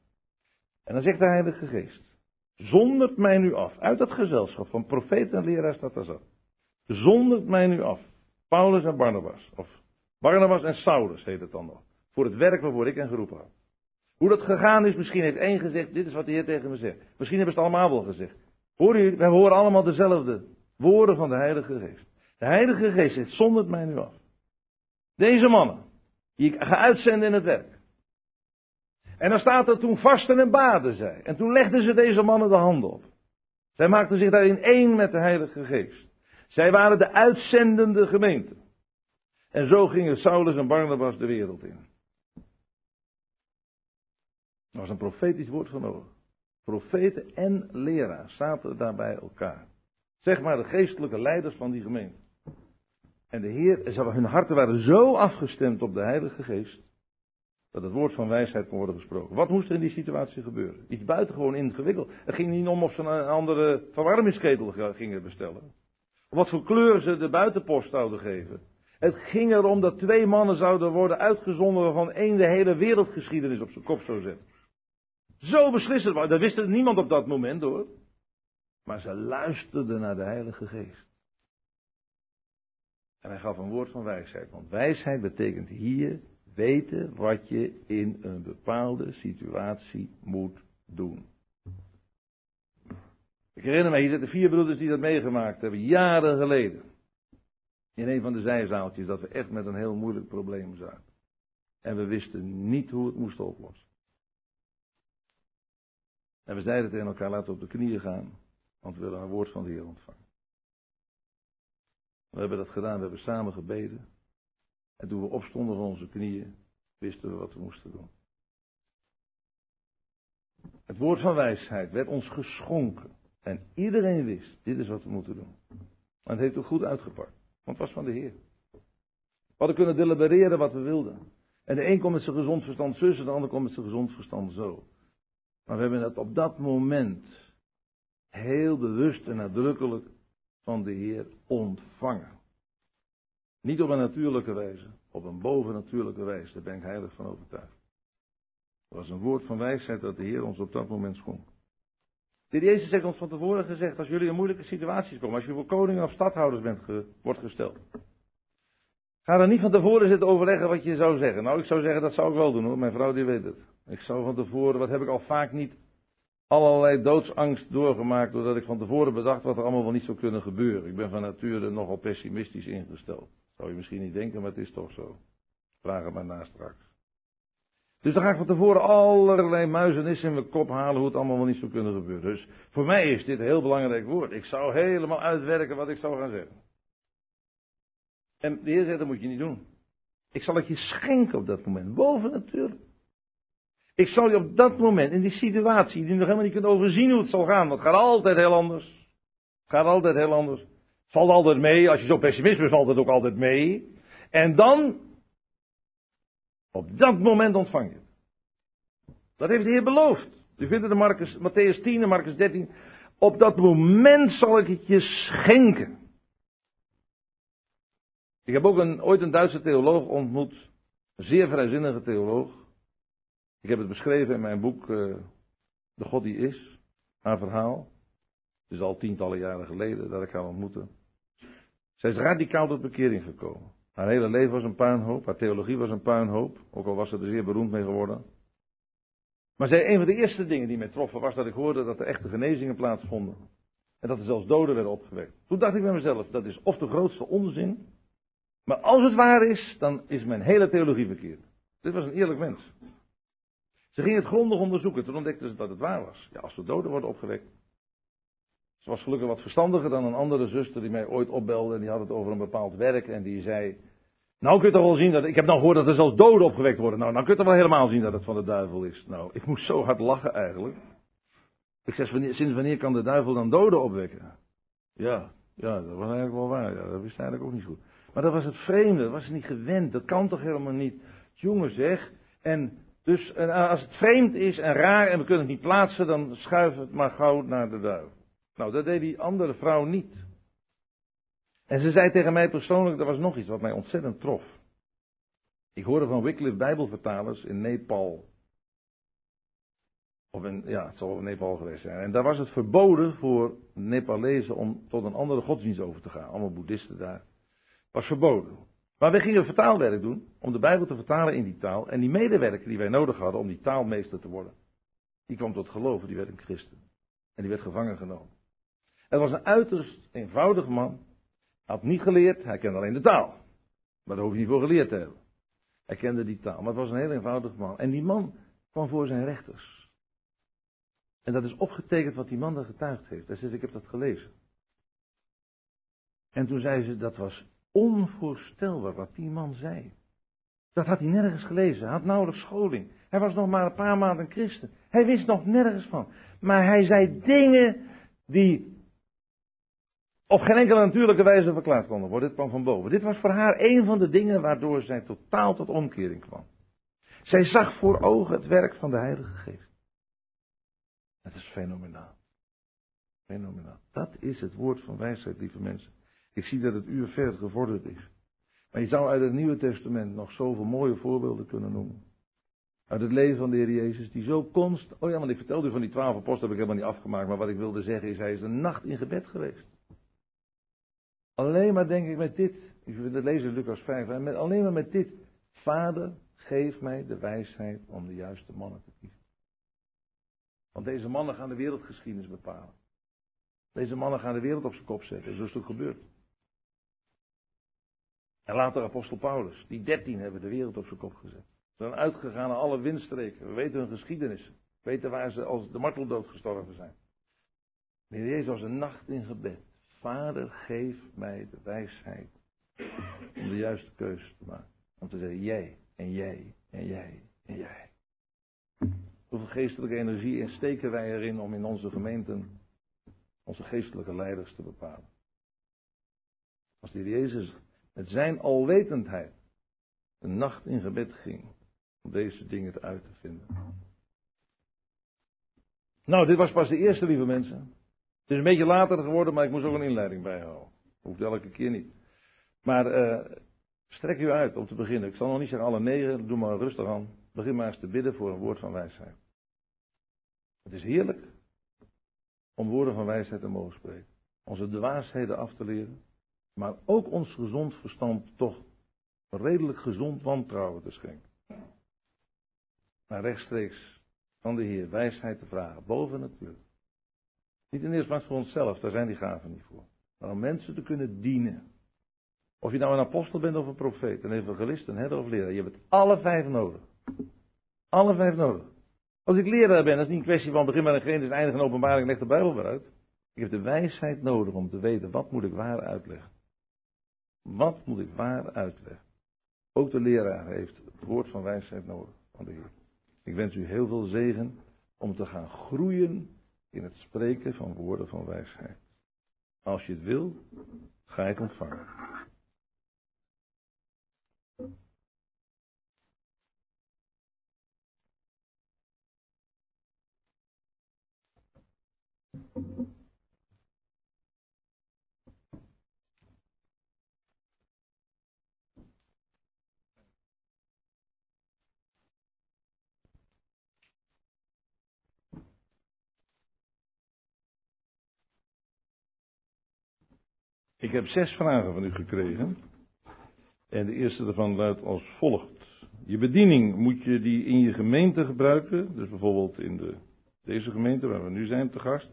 En dan zegt de Heilige Geest, zondert mij nu af, uit dat gezelschap van profeten en leraars dat daar zat. Zondert mij nu af, Paulus en Barnabas, of Barnabas en Saulus heet het dan nog, voor het werk waarvoor ik hen geroepen had. Hoe dat gegaan is, misschien heeft één gezegd, dit is wat de Heer tegen me zegt. Misschien hebben ze het allemaal wel gezegd. Hoor u, wij horen allemaal dezelfde woorden van de Heilige Geest. De Heilige Geest zegt, zondert mij nu af. Deze mannen, die ik ga uitzenden in het werk. En dan staat er toen vasten en baden zij. En toen legden ze deze mannen de handen op. Zij maakten zich daarin één met de Heilige Geest. Zij waren de uitzendende gemeente. En zo gingen Saulus en Barnabas de wereld in. Er was een profetisch woord van nodig. Profeten en leraars zaten daar bij elkaar. Zeg maar de geestelijke leiders van die gemeente. En de Heer, hun harten waren zo afgestemd op de Heilige Geest. Dat het woord van wijsheid kon worden gesproken. Wat moest er in die situatie gebeuren? Iets buitengewoon ingewikkeld. Het ging niet om of ze een andere verwarmingsketel gingen bestellen. Of wat voor kleur ze de buitenpost zouden geven. Het ging erom dat twee mannen zouden worden uitgezonden waarvan één de hele wereldgeschiedenis op zijn kop zou zetten. Zo beslissend. Dat wist niemand op dat moment hoor. Maar ze luisterden naar de Heilige Geest. En hij gaf een woord van wijsheid. Want wijsheid betekent hier weten wat je in een bepaalde situatie moet doen. Ik herinner me, hier zitten vier broeders die dat meegemaakt hebben, jaren geleden. In een van de zijzaaltjes, dat we echt met een heel moeilijk probleem zaten. En we wisten niet hoe het moest oplossen. En we zeiden tegen elkaar, laten we op de knieën gaan, want we willen een woord van de Heer ontvangen. We hebben dat gedaan, we hebben samen gebeden. En toen we opstonden van onze knieën, wisten we wat we moesten doen. Het woord van wijsheid werd ons geschonken. En iedereen wist, dit is wat we moeten doen. En het heeft ook goed uitgepakt, want het was van de Heer. We hadden kunnen delibereren wat we wilden. En de een komt met zijn gezond verstand zus en de ander komt met zijn gezond verstand zo. Maar we hebben het op dat moment heel bewust en nadrukkelijk van de Heer ontvangen. Niet op een natuurlijke wijze, op een bovennatuurlijke wijze, daar ben ik heilig van overtuigd. Het was een woord van wijsheid dat de Heer ons op dat moment schonk. De Jezus heeft ons van tevoren gezegd, als jullie in moeilijke situaties komen, als je voor koningen of stadhouders bent wordt gesteld. Ga dan niet van tevoren zitten overleggen wat je zou zeggen. Nou, ik zou zeggen, dat zou ik wel doen hoor, mijn vrouw die weet het. Ik zou van tevoren, wat heb ik al vaak niet, allerlei doodsangst doorgemaakt doordat ik van tevoren bedacht wat er allemaal wel niet zou kunnen gebeuren. Ik ben van nature nogal pessimistisch ingesteld. Zou je misschien niet denken, maar het is toch zo. Vraag het maar na straks. Dus dan ga ik van tevoren allerlei muizenissen in mijn kop halen hoe het allemaal wel niet zou kunnen gebeuren. Dus voor mij is dit een heel belangrijk woord. Ik zou helemaal uitwerken wat ik zou gaan zeggen. En de Heer dat moet je niet doen. Ik zal het je schenken op dat moment. Boven natuurlijk. Ik zal je op dat moment, in die situatie, die nog helemaal niet kunt overzien hoe het zal gaan. Het gaat altijd heel anders. Het gaat altijd heel anders. Valt altijd mee. Als je zo pessimist bent, valt het ook altijd mee. En dan, op dat moment ontvang je het. Dat heeft de Heer beloofd. U vindt het in Marcus, Matthäus 10 en Marcus 13. Op dat moment zal ik het je schenken. Ik heb ook een, ooit een Duitse theoloog ontmoet. Een zeer vrijzinnige theoloog. Ik heb het beschreven in mijn boek uh, De God die is. Haar verhaal. Het is al tientallen jaren geleden dat ik haar ontmoette. Zij is radicaal tot bekering gekomen. Haar hele leven was een puinhoop. Haar theologie was een puinhoop. Ook al was ze er zeer beroemd mee geworden. Maar zij, een van de eerste dingen die mij troffen was dat ik hoorde dat er echte genezingen plaatsvonden. En dat er zelfs doden werden opgewekt. Toen dacht ik bij mezelf, dat is of de grootste onzin. Maar als het waar is, dan is mijn hele theologie verkeerd. Dit was een eerlijk mens. Ze ging het grondig onderzoeken. Toen ontdekte ze dat het waar was. Ja, als de doden worden opgewekt. Ze was gelukkig wat verstandiger dan een andere zuster die mij ooit opbelde. En die had het over een bepaald werk. En die zei. Nou kun je toch wel zien dat. Ik heb nou gehoord dat er zelfs doden opgewekt worden. Nou, dan kun je toch wel helemaal zien dat het van de duivel is. Nou, ik moest zo hard lachen eigenlijk. Ik zeg, sinds wanneer kan de duivel dan doden opwekken? Ja, ja, dat was eigenlijk wel waar. Ja, dat wist eigenlijk ook niet goed. Maar dat was het vreemde, dat was niet gewend. Dat kan toch helemaal niet. Jongen zeg. En dus en als het vreemd is en raar en we kunnen het niet plaatsen, dan schuiven we het maar gauw naar de duivel. Nou, dat deed die andere vrouw niet. En ze zei tegen mij persoonlijk, er was nog iets wat mij ontzettend trof. Ik hoorde van Wycliffe Bijbelvertalers in Nepal. Of in, ja, het zal in Nepal geweest zijn. En daar was het verboden voor Nepalezen om tot een andere godsdienst over te gaan. Allemaal boeddhisten daar. Was verboden. Maar we gingen vertaalwerk doen om de Bijbel te vertalen in die taal. En die medewerker die wij nodig hadden om die taalmeester te worden, die kwam tot geloven, die werd een christen. En die werd gevangen genomen. Het was een uiterst eenvoudig man. Had niet geleerd, hij kende alleen de taal. Maar daar hoef je niet voor geleerd te hebben. Hij kende die taal, maar het was een heel eenvoudig man. En die man kwam voor zijn rechters. En dat is opgetekend wat die man daar getuigd heeft. Hij zegt, ik heb dat gelezen. En toen zei ze, dat was onvoorstelbaar wat die man zei. Dat had hij nergens gelezen. Hij had nauwelijks scholing. Hij was nog maar een paar maanden christen. Hij wist nog nergens van. Maar hij zei dingen die op geen enkele natuurlijke wijze verklaard konden worden. Dit kwam van boven. Dit was voor haar een van de dingen waardoor zij totaal tot omkering kwam. Zij zag voor ogen het werk van de Heilige Geest. Het is fenomenaal. Fenomenaal. Dat is het woord van wijsheid, lieve mensen. Ik zie dat het uur ver gevorderd is. Maar je zou uit het Nieuwe Testament nog zoveel mooie voorbeelden kunnen noemen. Uit het leven van de Heer Jezus, die zo konst. Oh ja, want ik vertelde u van die twaalf apostelen, heb ik helemaal niet afgemaakt. Maar wat ik wilde zeggen is, hij is een nacht in gebed geweest. Alleen maar denk ik met dit. Het lezen Lucas 5. Met, alleen maar met dit. Vader, geef mij de wijsheid om de juiste mannen te kiezen. Want deze mannen gaan de wereldgeschiedenis bepalen. Deze mannen gaan de wereld op zijn kop zetten. Zo is het ook gebeurd. En later apostel Paulus. Die dertien hebben de wereld op zijn kop gezet. Ze zijn uitgegaan naar alle windstreken. We weten hun geschiedenis. We weten waar ze als de marteldood gestorven zijn. De Jezus was een nacht in gebed. Vader, geef mij de wijsheid om de juiste keuze te maken. Om te zeggen, jij en jij en jij en jij. Hoeveel geestelijke energie steken wij erin om in onze gemeenten onze geestelijke leiders te bepalen? Als de Jezus met zijn alwetendheid een nacht in gebed ging om deze dingen uit te vinden. Nou, dit was pas de eerste, lieve mensen. Het is een beetje later geworden, maar ik moest ook een inleiding bijhouden. Hoeft elke keer niet. Maar uh, strek u uit om te beginnen. Ik zal nog niet zeggen alle negen, doe maar rustig aan. Begin maar eens te bidden voor een woord van wijsheid. Het is heerlijk om woorden van wijsheid te mogen spreken. Onze dwaasheden af te leren. Maar ook ons gezond verstand toch redelijk gezond wantrouwen te schenken. Maar rechtstreeks van de Heer wijsheid te vragen, boven natuurlijk. Niet in de eerste plaats voor onszelf, daar zijn die gaven niet voor. Maar om mensen te kunnen dienen. Of je nou een apostel bent of een profeet, een evangelist, een herder of leraar. Je hebt alle vijf nodig. Alle vijf nodig. Als ik leraar ben, dat is niet een kwestie van begin met een Genesis, eindig een openbaring, leg de Bijbel weer uit. Ik heb de wijsheid nodig om te weten, wat moet ik waar uitleggen. Wat moet ik waar uitleggen? Ook de leraar heeft het woord van wijsheid nodig van de Heer. Ik wens u heel veel zegen om te gaan groeien in het spreken van woorden van wijsheid. Als je het wil, ga je het ontvangen. Ik heb zes vragen van u gekregen. En de eerste daarvan luidt als volgt. Je bediening moet je die in je gemeente gebruiken, dus bijvoorbeeld in de, deze gemeente waar we nu zijn te gast.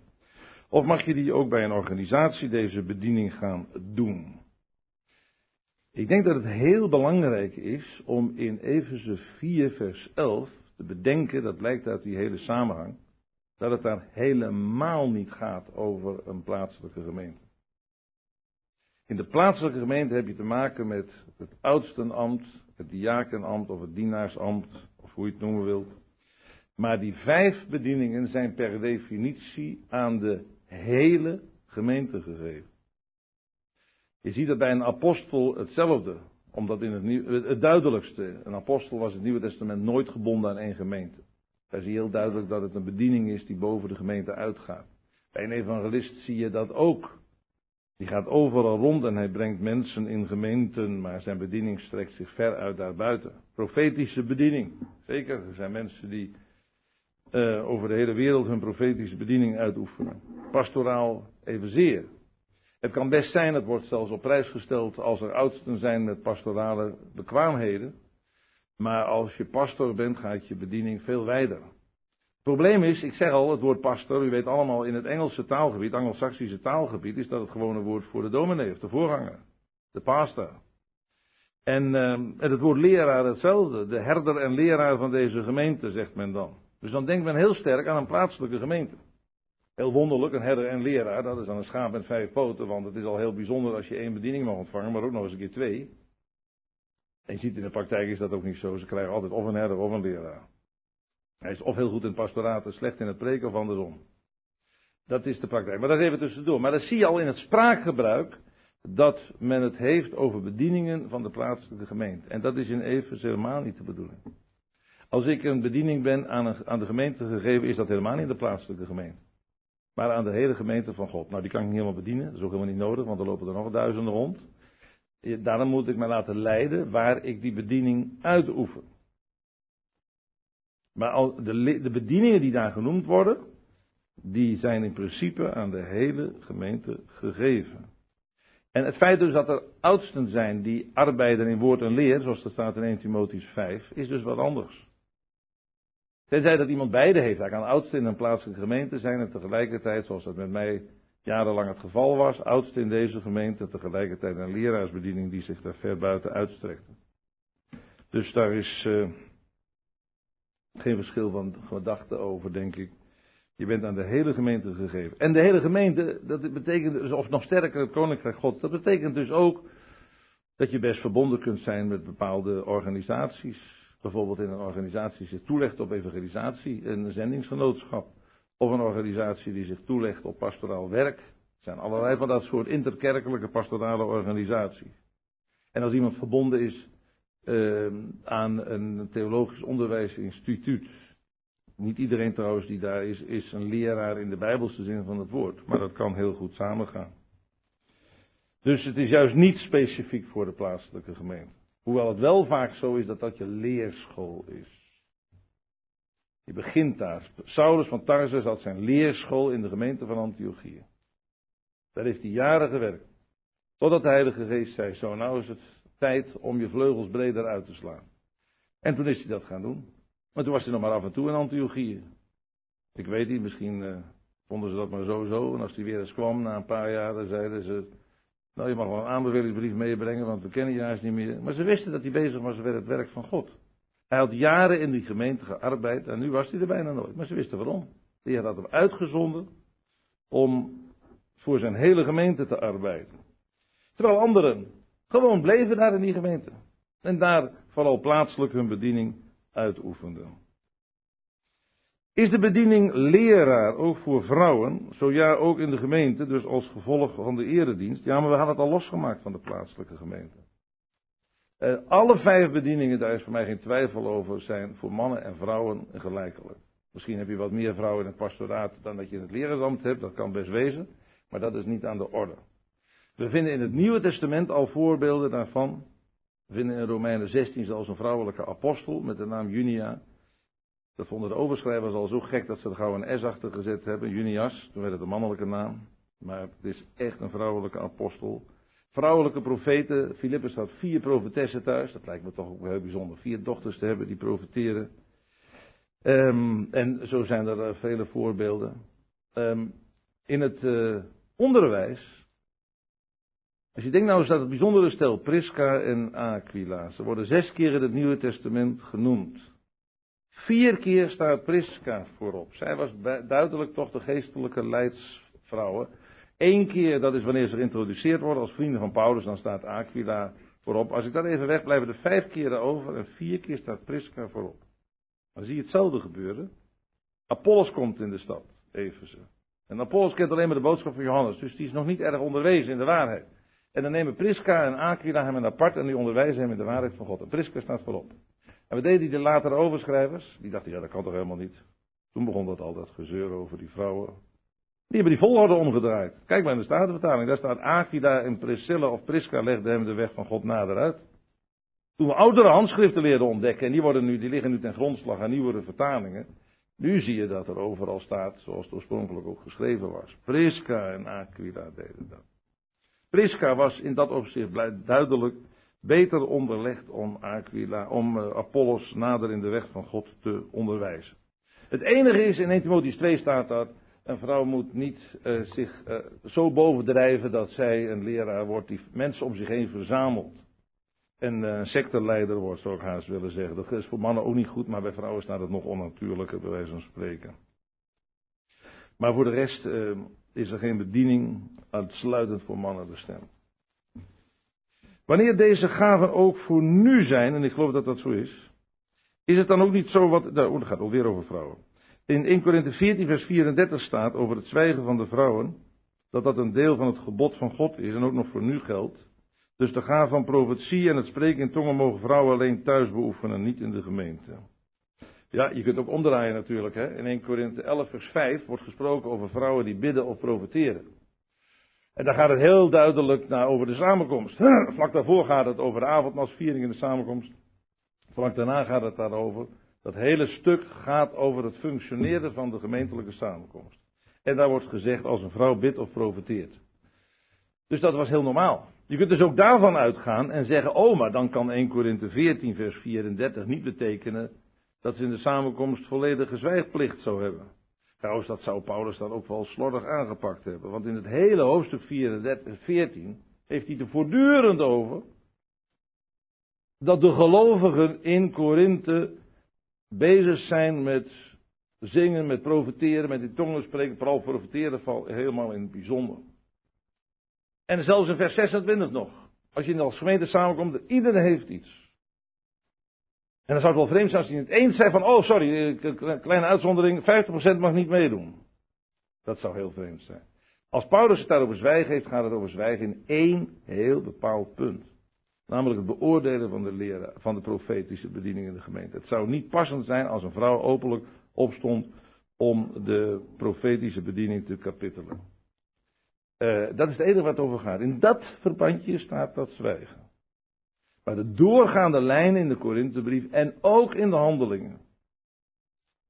Of mag je die ook bij een organisatie deze bediening gaan doen? Ik denk dat het heel belangrijk is om in Efeze 4 vers 11 te bedenken, dat blijkt uit die hele samenhang, dat het daar helemaal niet gaat over een plaatselijke gemeente. In de plaatselijke gemeente heb je te maken met het oudstenambt, het diakenambt of het dienaarsambt, of hoe je het noemen wilt. Maar die vijf bedieningen zijn per definitie aan de hele gemeente gegeven. Je ziet dat bij een apostel hetzelfde, omdat in het, het duidelijkste, een apostel was in het Nieuwe Testament nooit gebonden aan één gemeente. Daar zie je heel duidelijk dat het een bediening is die boven de gemeente uitgaat. Bij een evangelist zie je dat ook. Die gaat overal rond en hij brengt mensen in gemeenten, maar zijn bediening strekt zich ver uit daarbuiten. Profetische bediening. Zeker, er zijn mensen die uh, over de hele wereld hun profetische bediening uitoefenen. Pastoraal evenzeer. Het kan best zijn, het wordt zelfs op prijs gesteld als er oudsten zijn met pastorale bekwaamheden. Maar als je pastor bent, gaat je bediening veel wijder. Het probleem is, ik zeg al, het woord pastor, u weet allemaal in het Engelse taalgebied, Anglo-Saxische taalgebied, is dat het gewone woord voor de dominee of de voorganger, de pastor. En, uh, en het woord leraar hetzelfde, de herder en leraar van deze gemeente, zegt men dan. Dus dan denkt men heel sterk aan een plaatselijke gemeente. Heel wonderlijk, een herder en leraar, dat is dan een schaap met vijf poten, want het is al heel bijzonder als je één bediening mag ontvangen, maar ook nog eens een keer twee. En je ziet in de praktijk is dat ook niet zo, ze krijgen altijd of een herder of een leraar. Hij is of heel goed in het pastoraat slecht in het preken of andersom. Dat is de praktijk. Maar dat is even tussendoor. Maar dat zie je al in het spraakgebruik dat men het heeft over bedieningen van de plaatselijke gemeente. En dat is in even helemaal niet de bedoeling. Als ik een bediening ben aan, een, aan de gemeente gegeven, is dat helemaal niet de plaatselijke gemeente. Maar aan de hele gemeente van God. Nou, die kan ik niet helemaal bedienen. Dat is ook helemaal niet nodig, want er lopen er nog duizenden rond. Daarom moet ik mij laten leiden waar ik die bediening uitoefen. Maar al de, de bedieningen die daar genoemd worden, die zijn in principe aan de hele gemeente gegeven. En het feit dus dat er oudsten zijn die arbeiden in woord en leer, zoals dat staat in 1 Timotheus 5, is dus wat anders. Tenzij dat iemand beide heeft. Hij kan oudste in een plaatselijke gemeente zijn en tegelijkertijd, zoals dat met mij jarenlang het geval was, oudste in deze gemeente en tegelijkertijd een leraarsbediening die zich daar ver buiten uitstrekte. Dus daar is, uh, geen verschil van gedachten over, denk ik. Je bent aan de hele gemeente gegeven. En de hele gemeente, dat betekent dus, of nog sterker het koninkrijk God, dat betekent dus ook dat je best verbonden kunt zijn met bepaalde organisaties. Bijvoorbeeld in een organisatie die zich toelegt op evangelisatie, een zendingsgenootschap. Of een organisatie die zich toelegt op pastoraal werk. Er zijn allerlei van dat soort interkerkelijke pastorale organisaties. En als iemand verbonden is uh, aan een theologisch onderwijsinstituut. Niet iedereen trouwens die daar is, is een leraar in de bijbelse zin van het woord. Maar dat kan heel goed samengaan. Dus het is juist niet specifiek voor de plaatselijke gemeente. Hoewel het wel vaak zo is dat dat je leerschool is. Je begint daar. Saulus van Tarsus had zijn leerschool in de gemeente van Antiochië. Daar heeft hij jaren gewerkt. Totdat de Heilige Geest zei: Zo, nou is het tijd om je vleugels breder uit te slaan. En toen is hij dat gaan doen. Maar toen was hij nog maar af en toe in Antiochieën. Ik weet niet, misschien uh, vonden ze dat maar sowieso. En als hij weer eens kwam na een paar jaar, zeiden ze. Nou, je mag wel een aanbevelingsbrief meebrengen, want we kennen je juist niet meer. Maar ze wisten dat hij bezig was met het werk van God. Hij had jaren in die gemeente gearbeid en nu was hij er bijna nooit. Maar ze wisten waarom. Heer had hem uitgezonden om voor zijn hele gemeente te arbeiden. Terwijl anderen gewoon bleven daar in die gemeente. En daar vooral plaatselijk hun bediening uitoefenden. Is de bediening leraar ook voor vrouwen? Zo ja, ook in de gemeente, dus als gevolg van de eredienst. Ja, maar we hadden het al losgemaakt van de plaatselijke gemeente. Uh, alle vijf bedieningen, daar is voor mij geen twijfel over, zijn voor mannen en vrouwen gelijkelijk. Misschien heb je wat meer vrouwen in het pastoraat dan dat je in het leraarsambt hebt, dat kan best wezen. Maar dat is niet aan de orde. We vinden in het Nieuwe Testament al voorbeelden daarvan. We vinden in Romeinen 16 zelfs een vrouwelijke apostel met de naam Junia. Dat vonden de overschrijvers al zo gek dat ze er gauw een S achter gezet hebben, Junias. Toen werd het een mannelijke naam. Maar het is echt een vrouwelijke apostel. Vrouwelijke profeten. Filippus had vier profetessen thuis. Dat lijkt me toch ook heel bijzonder. Vier dochters te hebben die profeteren. Um, en zo zijn er uh, vele voorbeelden. Um, in het uh, onderwijs. Als je denkt nou eens dat het bijzondere stel Prisca en Aquila. Ze worden zes keer in het Nieuwe Testament genoemd. Vier keer staat Prisca voorop. Zij was duidelijk toch de geestelijke leidsvrouwen. Eén keer, dat is wanneer ze geïntroduceerd worden als vrienden van Paulus, dan staat Aquila voorop. Als ik dat even weg, blijven er vijf keer over en vier keer staat Prisca voorop. Dan zie je hetzelfde gebeuren. Apollos komt in de stad, Efeze. En Apollos kent alleen maar de boodschap van Johannes, dus die is nog niet erg onderwezen in de waarheid. En dan nemen Prisca en Aquila hem apart en die onderwijzen hem in de waarheid van God. En Prisca staat voorop. En wat deden die de latere overschrijvers? Die dachten, ja dat kan toch helemaal niet. Toen begon dat al dat gezeur over die vrouwen. Die hebben die volgorde omgedraaid. Kijk maar in de Statenvertaling, daar staat Aquila en Priscilla of Prisca legden hem de weg van God nader uit. Toen we oudere handschriften leerden ontdekken, en die, worden nu, die liggen nu ten grondslag aan nieuwere vertalingen. Nu zie je dat er overal staat, zoals het oorspronkelijk ook geschreven was. Prisca en Aquila deden dat. Prisca was in dat opzicht duidelijk beter onderlegd om Aquila, om uh, Apollos nader in de weg van God te onderwijzen. Het enige is, in 1 Timotheus 2 staat dat, een vrouw moet niet uh, zich uh, zo bovendrijven dat zij een leraar wordt die mensen om zich heen verzamelt. En een secteleider wordt, zou ik haast willen zeggen. Dat is voor mannen ook niet goed, maar bij vrouwen staat het nog onnatuurlijker, bij wijze van spreken. Maar voor de rest is er geen bediening uitsluitend voor mannen bestemd. Wanneer deze gaven ook voor nu zijn, en ik geloof dat dat zo is, is het dan ook niet zo wat. Nou, dat gaat alweer over vrouwen. In 1 Korinthe 14, vers 34 staat over het zwijgen van de vrouwen, dat dat een deel van het gebod van God is en ook nog voor nu geldt. Dus de gaven van profetie en het spreken in tongen mogen vrouwen alleen thuis beoefenen, niet in de gemeente. Ja, je kunt ook omdraaien natuurlijk. Hè? In 1 Korinthe 11, vers 5 wordt gesproken over vrouwen die bidden of profeteren. En daar gaat het heel duidelijk naar over de samenkomst. Vlak daarvoor gaat het over de avondmaalsviering in de samenkomst. Vlak daarna gaat het daarover. Dat hele stuk gaat over het functioneren van de gemeentelijke samenkomst. En daar wordt gezegd als een vrouw bidt of profeteert. Dus dat was heel normaal. Je kunt dus ook daarvan uitgaan en zeggen, oh maar dan kan 1 Korinthe 14 vers 34 niet betekenen dat ze in de samenkomst volledige zwijgplicht zou hebben. Trouwens, dat zou Paulus dan ook wel slordig aangepakt hebben. Want in het hele hoofdstuk 14 heeft hij er voortdurend over. Dat de gelovigen in Korinthe bezig zijn met zingen, met profeteren, met in tongen spreken. Vooral profeteren valt helemaal in het bijzonder. En zelfs in vers 26 nog. Als je in als gemeente samenkomt, iedereen heeft iets. En dan zou het wel vreemd zijn als hij het eens zei van, oh sorry, eh, kleine uitzondering, 50% mag niet meedoen. Dat zou heel vreemd zijn. Als Paulus het daarover zwijgen heeft, gaat het over zwijgen in één heel bepaald punt. Namelijk het beoordelen van de leren, van de profetische bediening in de gemeente. Het zou niet passend zijn als een vrouw openlijk opstond om de profetische bediening te kapittelen. Uh, dat is het enige wat over gaat. In dat verbandje staat dat zwijgen. Maar de doorgaande lijn in de Korinthebrief en ook in de handelingen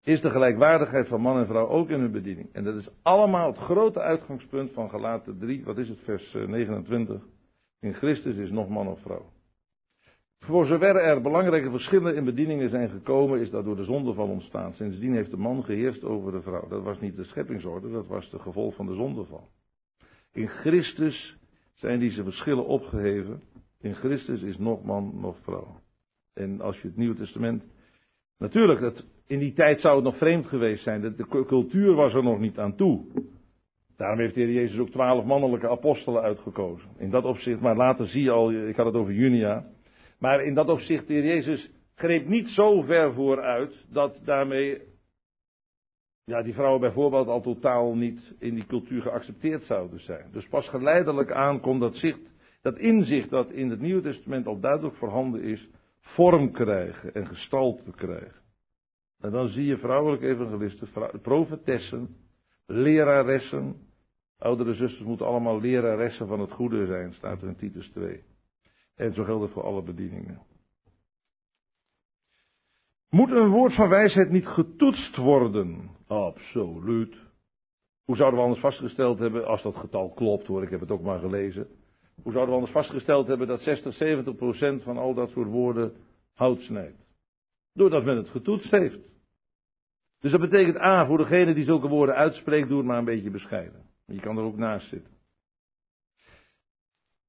is de gelijkwaardigheid van man en vrouw ook in hun bediening. En dat is allemaal het grote uitgangspunt van Galaten 3, wat is het, vers 29. Eh, in Christus is nog man of vrouw. Voor zover er belangrijke verschillen in bedieningen zijn gekomen, is dat door de zondeval ontstaan. Sindsdien heeft de man geheerst over de vrouw. Dat was niet de scheppingsorde, dat was de gevolg van de zondeval. In Christus zijn deze verschillen opgeheven in Christus is nog man, nog vrouw. En als je het Nieuwe Testament. Natuurlijk, dat, in die tijd zou het nog vreemd geweest zijn. De, de cultuur was er nog niet aan toe. Daarom heeft de Heer Jezus ook twaalf mannelijke apostelen uitgekozen. In dat opzicht, maar later zie je al, ik had het over Junia. Maar in dat opzicht, de Heer Jezus greep niet zo ver vooruit dat daarmee ja, die vrouwen bijvoorbeeld al totaal niet in die cultuur geaccepteerd zouden zijn. Dus pas geleidelijk aan komt dat zicht dat inzicht dat in het Nieuwe Testament al duidelijk voorhanden is, vorm krijgen en gestalte krijgen. En dan zie je vrouwelijke evangelisten, profetessen, leraressen. Oudere zusters moeten allemaal leraressen van het goede zijn, staat er in Titus 2. En zo geldt het voor alle bedieningen. Moet een woord van wijsheid niet getoetst worden? Absoluut. Hoe zouden we anders vastgesteld hebben, als dat getal klopt hoor, ik heb het ook maar gelezen. Hoe zouden we anders vastgesteld hebben dat 60, 70 procent van al dat soort woorden hout snijdt? Doordat men het getoetst heeft. Dus dat betekent A, voor degene die zulke woorden uitspreekt, doe het maar een beetje bescheiden. Je kan er ook naast zitten.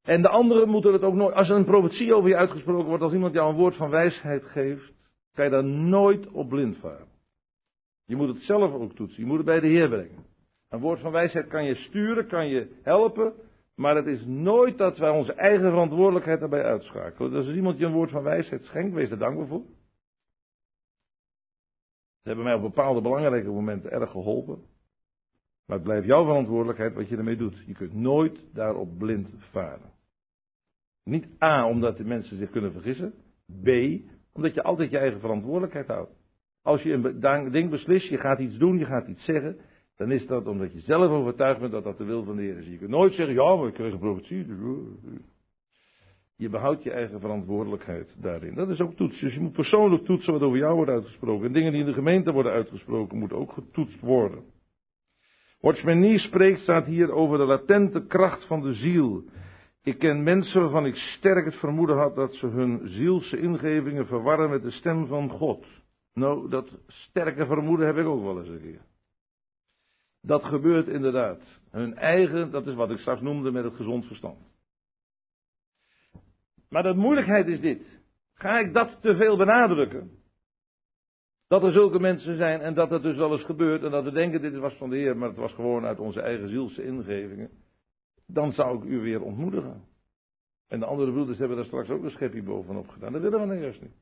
En de anderen moeten het ook nooit, als er een profetie over je uitgesproken wordt, als iemand jou een woord van wijsheid geeft, kan je daar nooit op blind varen. Je moet het zelf ook toetsen, je moet het bij de Heer brengen. Een woord van wijsheid kan je sturen, kan je helpen, maar het is nooit dat wij onze eigen verantwoordelijkheid daarbij uitschakelen. Dus als iemand je een woord van wijsheid schenkt, wees er dankbaar voor. Ze hebben mij op bepaalde belangrijke momenten erg geholpen. Maar het blijft jouw verantwoordelijkheid wat je ermee doet. Je kunt nooit daarop blind varen. Niet A, omdat de mensen zich kunnen vergissen. B, omdat je altijd je eigen verantwoordelijkheid houdt. Als je een ding beslist, je gaat iets doen, je gaat iets zeggen, dan is dat omdat je zelf overtuigd bent dat dat de wil van de Heer is. Je kunt nooit zeggen, ja, maar ik kreeg een profetie. Je behoudt je eigen verantwoordelijkheid daarin. Dat is ook toetsen. Dus je moet persoonlijk toetsen wat over jou wordt uitgesproken. En dingen die in de gemeente worden uitgesproken, moeten ook getoetst worden. Watchman Nee spreekt, staat hier over de latente kracht van de ziel. Ik ken mensen waarvan ik sterk het vermoeden had dat ze hun zielse ingevingen verwarren met de stem van God. Nou, dat sterke vermoeden heb ik ook wel eens een keer. Dat gebeurt inderdaad. Hun eigen, dat is wat ik straks noemde met het gezond verstand. Maar de moeilijkheid is dit. Ga ik dat te veel benadrukken? Dat er zulke mensen zijn en dat het dus wel eens gebeurt en dat we denken dit was van de Heer, maar het was gewoon uit onze eigen zielse ingevingen. Dan zou ik u weer ontmoedigen. En de andere broeders hebben daar straks ook een schepje bovenop gedaan. Dat willen we nou juist niet.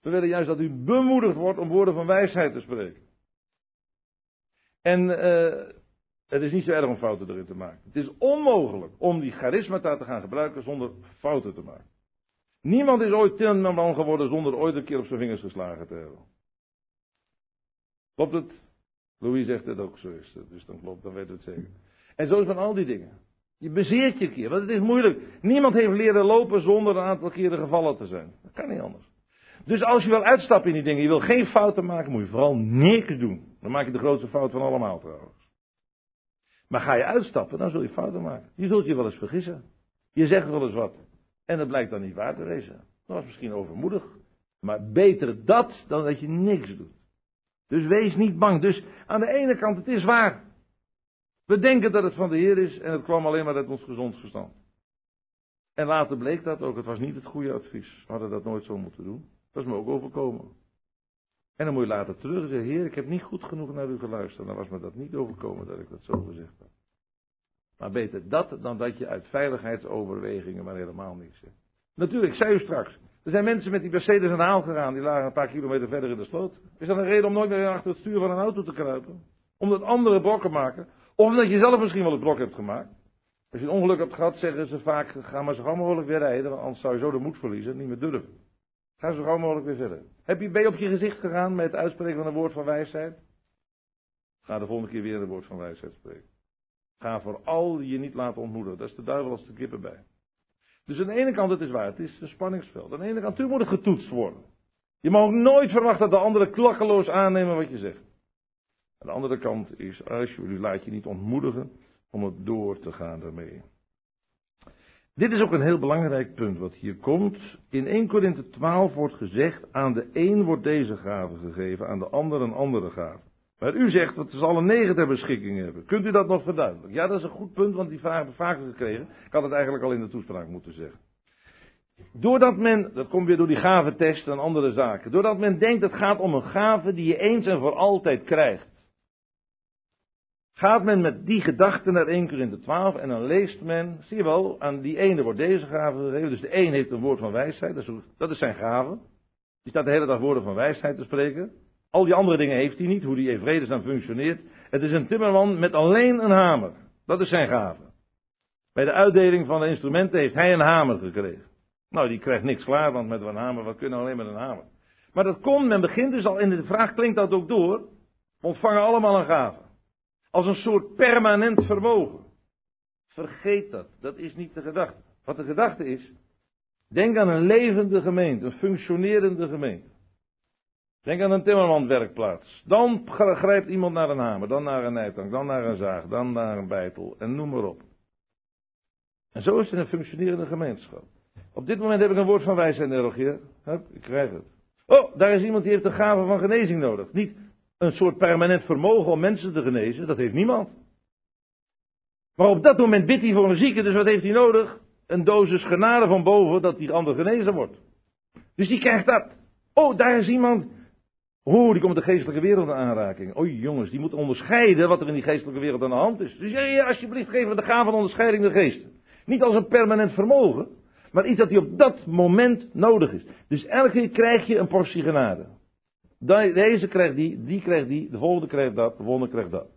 We willen juist dat u bemoedigd wordt om woorden van wijsheid te spreken. En uh, het is niet zo erg om fouten erin te maken. Het is onmogelijk om die charismata te gaan gebruiken zonder fouten te maken. Niemand is ooit timmerman geworden zonder ooit een keer op zijn vingers geslagen te hebben. Klopt het? Louis zegt het ook, zo is. Dus dan klopt, dan weet het zeker. En zo is met al die dingen. Je bezeert je een keer, want het is moeilijk. Niemand heeft leren lopen zonder een aantal keren gevallen te zijn. Dat kan niet anders. Dus als je wil uitstappen in die dingen, je wil geen fouten maken, moet je vooral niks doen. Dan maak je de grootste fout van allemaal trouwens. Maar ga je uitstappen, dan zul je fouten maken. Je zult je wel eens vergissen. Je zegt wel eens wat. En dat blijkt dan niet waar te wezen. Dat was misschien overmoedig. Maar beter dat dan dat je niks doet. Dus wees niet bang. Dus aan de ene kant, het is waar. We denken dat het van de Heer is en het kwam alleen maar uit ons gezond verstand. En later bleek dat ook, het was niet het goede advies. We hadden dat nooit zo moeten doen. Dat is me ook overkomen. En dan moet je later terug en zeggen, Heer, ik heb niet goed genoeg naar u geluisterd. Dan was me dat niet overkomen dat ik dat zo gezegd had. Maar beter dat dan dat je uit veiligheidsoverwegingen maar helemaal niks zegt. Natuurlijk, ik zei u straks. Er zijn mensen met die Mercedes aan de haal gegaan, die lagen een paar kilometer verder in de sloot. Is dat een reden om nooit meer achter het stuur van een auto te kruipen? Omdat anderen brokken maken? Of omdat je zelf misschien wel een brok hebt gemaakt? Als je een ongeluk hebt gehad, zeggen ze vaak, ga maar zo gauw mogelijk weer rijden, want anders zou je zo de moed verliezen en niet meer durven. Ga zo gauw mogelijk weer verder. Heb je, je op je gezicht gegaan met het uitspreken van een woord van wijsheid? Ga de volgende keer weer een woord van wijsheid spreken. Ga vooral je niet laten ontmoedigen. Dat is de duivel als de kippen bij. Dus aan de ene kant, het is waar, het is een spanningsveld. Aan de ene kant, natuurlijk moet het getoetst worden. Je mag ook nooit verwachten dat de anderen klakkeloos aannemen wat je zegt. Aan de andere kant is, als je laat je niet ontmoedigen om het door te gaan daarmee. Dit is ook een heel belangrijk punt wat hier komt. In 1 Korinthe 12 wordt gezegd, aan de een wordt deze gave gegeven, aan de ander een andere gave. Maar u zegt dat ze alle negen ter beschikking hebben. Kunt u dat nog verduidelijken? Ja, dat is een goed punt, want die vraag hebben we vaker gekregen. Ik had het eigenlijk al in de toespraak moeten zeggen. Doordat men, dat komt weer door die gaventest en andere zaken. Doordat men denkt het gaat om een gave die je eens en voor altijd krijgt. Gaat men met die gedachte naar 1 Korinthe 12 en dan leest men, zie je wel, aan die ene wordt deze gave gegeven. Dus de een heeft een woord van wijsheid, dat is, zijn gave. Die staat de hele dag woorden van wijsheid te spreken. Al die andere dingen heeft hij niet, hoe die dan functioneert. Het is een timmerman met alleen een hamer. Dat is zijn gave. Bij de uitdeling van de instrumenten heeft hij een hamer gekregen. Nou, die krijgt niks klaar, want met een hamer, wat kunnen alleen met een hamer? Maar dat komt, men begint dus al, in de vraag klinkt dat ook door. Ontvangen allemaal een gave. Als een soort permanent vermogen. Vergeet dat. Dat is niet de gedachte. Wat de gedachte is. Denk aan een levende gemeente. Een functionerende gemeente. Denk aan een timmermanwerkplaats. Dan grijpt iemand naar een hamer. Dan naar een nijtang. Dan naar een zaag. Dan naar een bijtel. En noem maar op. En zo is het een functionerende gemeenschap. Op dit moment heb ik een woord van wijsheid nodig, ik krijg het. Oh, daar is iemand die heeft een gave van genezing nodig. Niet een soort permanent vermogen om mensen te genezen, dat heeft niemand. Maar op dat moment bidt hij voor een zieke, dus wat heeft hij nodig? Een dosis genade van boven dat die ander genezen wordt. Dus die krijgt dat. Oh, daar is iemand. Oh, die komt de geestelijke wereld in aanraking. Oh jongens, die moet onderscheiden wat er in die geestelijke wereld aan de hand is. Dus ja, alsjeblieft, geef me de gave van onderscheiding de geesten. Niet als een permanent vermogen, maar iets dat hij op dat moment nodig is. Dus elke keer krijg je een portie genade. Deze krijgt die, die krijgt die, de volgende krijgt dat, de volgende krijgt dat.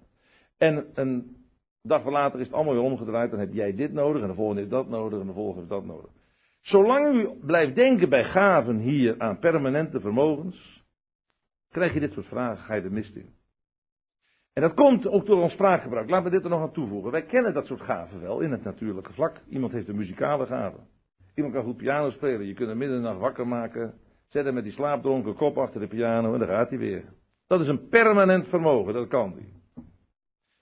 En een dag later is het allemaal weer omgedraaid, dan heb jij dit nodig, en de volgende heeft dat nodig, en de volgende heeft dat nodig. Zolang u blijft denken bij gaven hier aan permanente vermogens, krijg je dit soort vragen, ga je de mist in. En dat komt ook door ons spraakgebruik. Laten we dit er nog aan toevoegen. Wij kennen dat soort gaven wel in het natuurlijke vlak. Iemand heeft een muzikale gave. Iemand kan goed piano spelen. Je kunt hem midden in de nacht wakker maken. Zet hem met die slaapdronken kop achter de piano en dan gaat hij weer. Dat is een permanent vermogen, dat kan hij.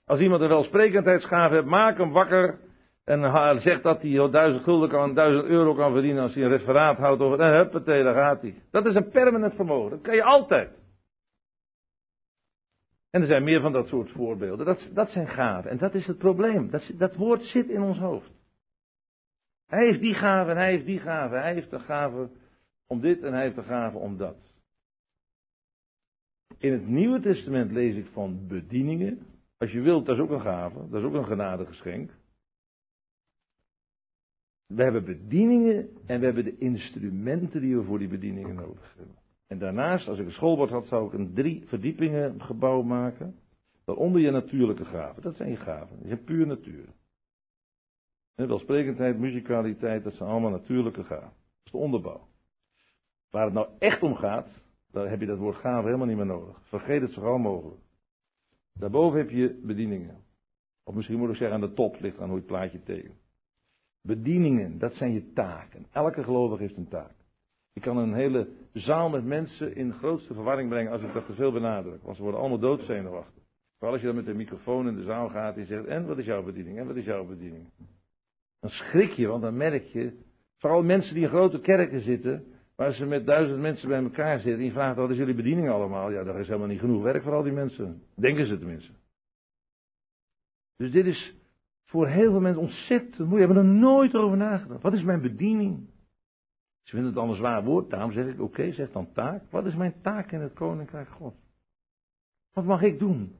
Als iemand een welsprekendheidsgave heeft, maak hem wakker. En zegt dat hij duizend gulden kan, duizend euro kan verdienen als hij een referaat houdt over. En huppatee, daar gaat hij. Dat is een permanent vermogen. Dat kan je altijd. En er zijn meer van dat soort voorbeelden. Dat, dat zijn gaven. En dat is het probleem. Dat, dat woord zit in ons hoofd. Hij heeft die gave en hij heeft die gave. Hij heeft de gave om dit en hij heeft de gave om dat. In het Nieuwe Testament lees ik van bedieningen. Als je wilt, dat is ook een gave. Dat is ook een genadegeschenk. We hebben bedieningen en we hebben de instrumenten die we voor die bedieningen nodig hebben. En daarnaast, als ik een schoolbord had, zou ik een drie verdiepingen gebouw maken. Waaronder je natuurlijke gaven. Dat zijn je gaven. Dat is puur natuur. welsprekendheid, muzikaliteit, dat zijn allemaal natuurlijke gaven. Dat is de onderbouw. Waar het nou echt om gaat, daar heb je dat woord gave helemaal niet meer nodig. Vergeet het zo gauw mogelijk. Daarboven heb je bedieningen. Of misschien moet ik zeggen aan de top, ligt aan hoe je het plaatje tegen. Bedieningen, dat zijn je taken. Elke gelovige heeft een taak. Ik kan een hele zaal met mensen in grootste verwarring brengen als ik dat te veel benadruk. Want ze worden allemaal doodzenuwachtig. Vooral als je dan met de microfoon in de zaal gaat en zegt, en wat is jouw bediening? En wat is jouw bediening? Dan schrik je, want dan merk je, vooral mensen die in grote kerken zitten, waar ze met duizend mensen bij elkaar zitten, en je vraagt, wat is jullie bediening allemaal? Ja, daar is helemaal niet genoeg werk voor al die mensen. Denken ze tenminste. Dus dit is voor heel veel mensen ontzettend moeilijk. Hebben er nooit over nagedacht. Wat is mijn bediening? Ze vinden het al een zwaar woord, daarom zeg ik, oké, zeg dan taak. Wat is mijn taak in het Koninkrijk God? Wat mag ik doen?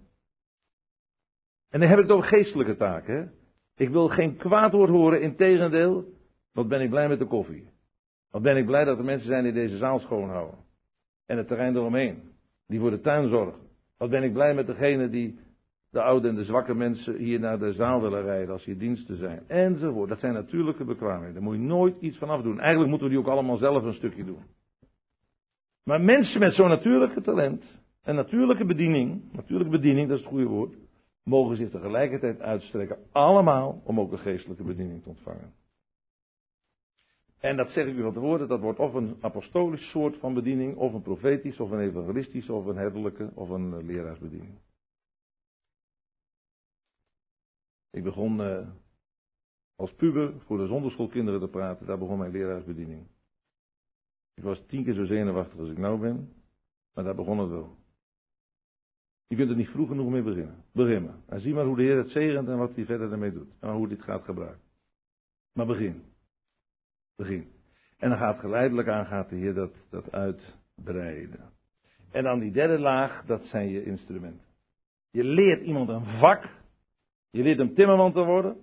En dan heb ik het over geestelijke taken. Ik wil geen kwaad woord horen, in tegendeel, wat ben ik blij met de koffie. Wat ben ik blij dat er mensen zijn die deze zaal schoonhouden. En het terrein eromheen. Die voor de tuin zorgen. Wat ben ik blij met degene die de oude en de zwakke mensen hier naar de zaal willen rijden als hier diensten zijn. Enzovoort. Dat zijn natuurlijke bekwaamheden. Daar moet je nooit iets van afdoen. Eigenlijk moeten we die ook allemaal zelf een stukje doen. Maar mensen met zo'n natuurlijke talent en natuurlijke bediening, natuurlijke bediening, dat is het goede woord, mogen zich tegelijkertijd uitstrekken, allemaal, om ook een geestelijke bediening te ontvangen. En dat zeg ik u van tevoren, dat wordt of een apostolisch soort van bediening, of een profetisch, of een evangelistische, of een herderlijke, of een leraarsbediening. Ik begon uh, als puber voor de zonderschoolkinderen te praten. Daar begon mijn leraarsbediening. Ik was tien keer zo zenuwachtig als ik nou ben. Maar daar begon het wel. Je kunt er niet vroeg genoeg mee beginnen. Beginnen. En zie maar hoe de Heer het zegent en wat hij verder ermee doet. En hoe dit gaat gebruiken. Maar begin. En dan gaat geleidelijk aan gaat de Heer dat, dat uitbreiden. En dan die derde laag, dat zijn je instrumenten. Je leert iemand een vak je leert hem timmerman te worden.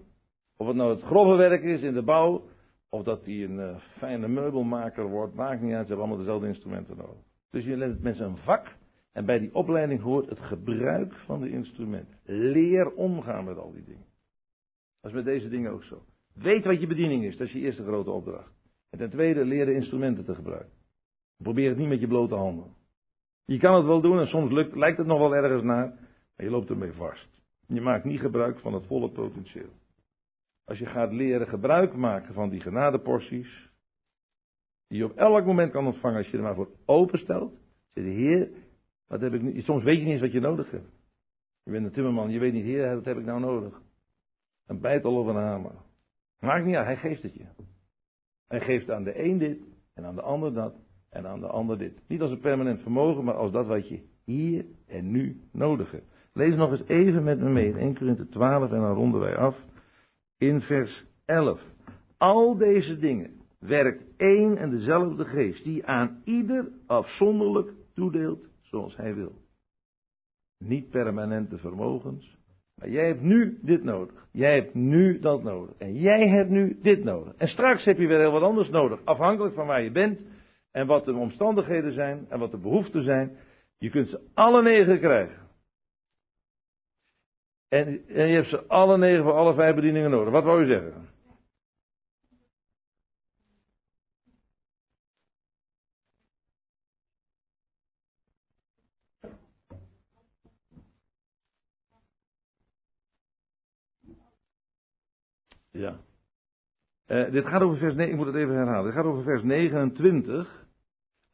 Of het nou het grove werk is in de bouw. Of dat hij een uh, fijne meubelmaker wordt. Maakt niet uit. Ze hebben allemaal dezelfde instrumenten nodig. Dus je leert mensen een vak. En bij die opleiding hoort het gebruik van de instrumenten. Leer omgaan met al die dingen. Dat is met deze dingen ook zo. Weet wat je bediening is. Dat is je eerste grote opdracht. En ten tweede, leer de instrumenten te gebruiken. Probeer het niet met je blote handen. Je kan het wel doen en soms lukt, lijkt het nog wel ergens naar, maar je loopt ermee vast. Je maakt niet gebruik van het volle potentieel. Als je gaat leren gebruik maken van die genadeporties, die je op elk moment kan ontvangen als je er maar voor openstelt. Zeg de Heer, wat heb ik nu? Soms weet je niet eens wat je nodig hebt. Je bent een timmerman, je weet niet, Heer, wat heb ik nou nodig? Een bijtel of een hamer. Maakt niet uit, hij geeft het je. Hij geeft aan de een dit en aan de ander dat en aan de ander dit. Niet als een permanent vermogen, maar als dat wat je hier en nu nodig hebt. Lees nog eens even met me mee in 1 Korinthe 12 en dan ronden wij af. In vers 11. Al deze dingen werkt één en dezelfde geest die aan ieder afzonderlijk toedeelt zoals hij wil. Niet permanente vermogens, maar jij hebt nu dit nodig. Jij hebt nu dat nodig. En jij hebt nu dit nodig. En straks heb je weer heel wat anders nodig, afhankelijk van waar je bent en wat de omstandigheden zijn en wat de behoeften zijn. Je kunt ze alle negen krijgen. En, en je hebt ze alle negen voor alle vijf bedieningen nodig. Wat wou u zeggen? Ja. Uh, dit gaat over vers 9, ik moet het even herhalen. Dit gaat over vers 29.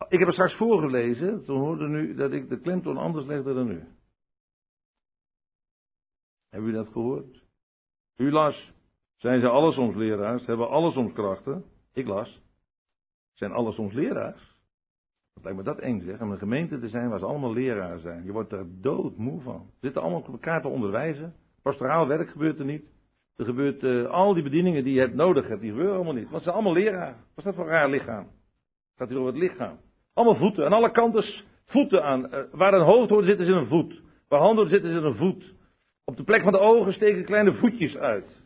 Ik heb het straks voorgelezen, toen hoorde nu dat ik de klemtoon anders legde dan nu. Hebben u dat gehoord? U las, zijn ze alle soms leraars, hebben alle soms krachten. Ik las, zijn alle soms leraars. Wat lijkt me dat eng zeg, om een gemeente te zijn waar ze allemaal leraars zijn. Je wordt er doodmoe van. Zitten allemaal elkaar te onderwijzen. Pastoraal werk gebeurt er niet. Er gebeurt, uh, al die bedieningen die je hebt nodig hebt, die gebeuren allemaal niet. Want ze zijn allemaal leraar. Wat is dat voor een raar lichaam? Het gaat hier over het lichaam. Allemaal voeten. Aan alle kanten voeten aan. Uh, waar een hoofd hoort zitten is een voet. Waar handen hoort zitten is een voet. Op de plek van de ogen steken kleine voetjes uit.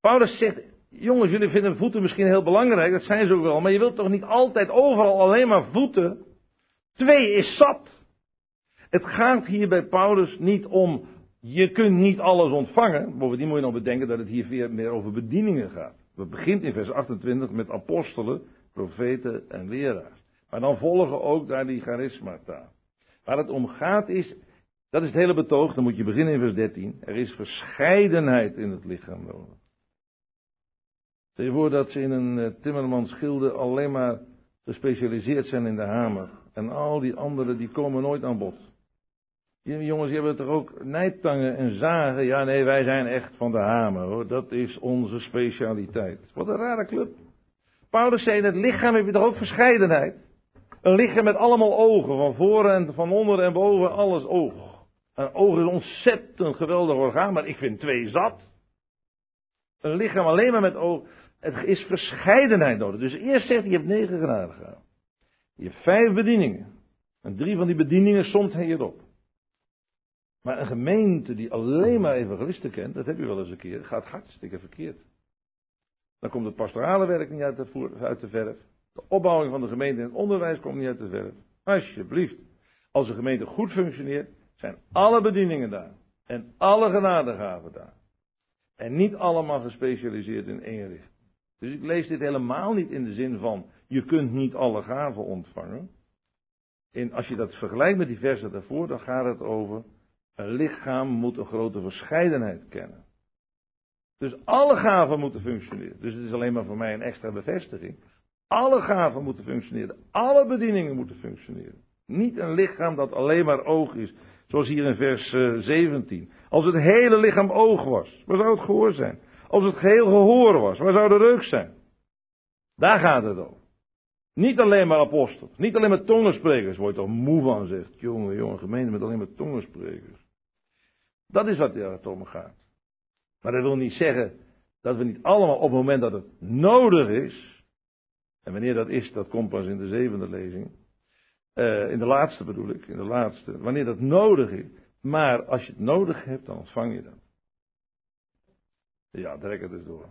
Paulus zegt, jongens, jullie vinden voeten misschien heel belangrijk, dat zijn ze ook wel, maar je wilt toch niet altijd overal alleen maar voeten? Twee is zat. Het gaat hier bij Paulus niet om, je kunt niet alles ontvangen. Bovendien moet je nog bedenken dat het hier veel meer over bedieningen gaat. Het begint in vers 28 met apostelen, profeten en leraars. Maar dan volgen ook daar die charismata. Waar het om gaat is, dat is het hele betoog, dan moet je beginnen in vers 13. Er is verscheidenheid in het lichaam. Stel je voor dat ze in een uh, timmermansgilde alleen maar gespecialiseerd zijn in de hamer. En al die anderen die komen nooit aan bod. Jongens die hebben toch ook nijtangen en zagen. Ja nee, wij zijn echt van de hamer hoor. Dat is onze specialiteit. Wat een rare club. Paulus zei in het lichaam heb je toch ook verscheidenheid. Een lichaam met allemaal ogen, van voren en van onder en boven, alles oog. Een oog is een ontzettend geweldig orgaan, maar ik vind twee zat. Een lichaam alleen maar met oog. Het is verscheidenheid nodig. Dus eerst zegt hij, je hebt negen gehad. Je hebt vijf bedieningen. En drie van die bedieningen somt hij hierop. Maar een gemeente die alleen maar evangelisten kent, dat heb je wel eens een keer, gaat hartstikke verkeerd. Dan komt het pastorale werk niet uit de, uit verf. De opbouwing van de gemeente in het onderwijs komt niet uit de verf. Alsjeblieft. Als een gemeente goed functioneert, zijn alle bedieningen daar. En alle genadegaven daar. En niet allemaal gespecialiseerd in één richting. Dus ik lees dit helemaal niet in de zin van, je kunt niet alle gaven ontvangen. En als je dat vergelijkt met die versen daarvoor, dan gaat het over, een lichaam moet een grote verscheidenheid kennen. Dus alle gaven moeten functioneren. Dus het is alleen maar voor mij een extra bevestiging. Alle gaven moeten functioneren. Alle bedieningen moeten functioneren. Niet een lichaam dat alleen maar oog is. Zoals hier in vers 17. Eh, Als het hele lichaam oog was, waar zou het gehoor zijn? Als het geheel gehoor was, waar zou de reuk zijn? Daar gaat het om. Niet alleen maar apostels, niet alleen maar tongensprekers, word je toch moe van zegt. Jongen, jongen, gemeente met alleen maar tongensprekers. Dat is wat er om gaat. Maar dat wil niet zeggen dat we niet allemaal op het moment dat het nodig is, en wanneer dat is, dat komt pas in de zevende lezing, uh, in de laatste bedoel ik, in de laatste. Wanneer dat nodig is. Maar als je het nodig hebt, dan ontvang je dat. Ja, trek het dus door.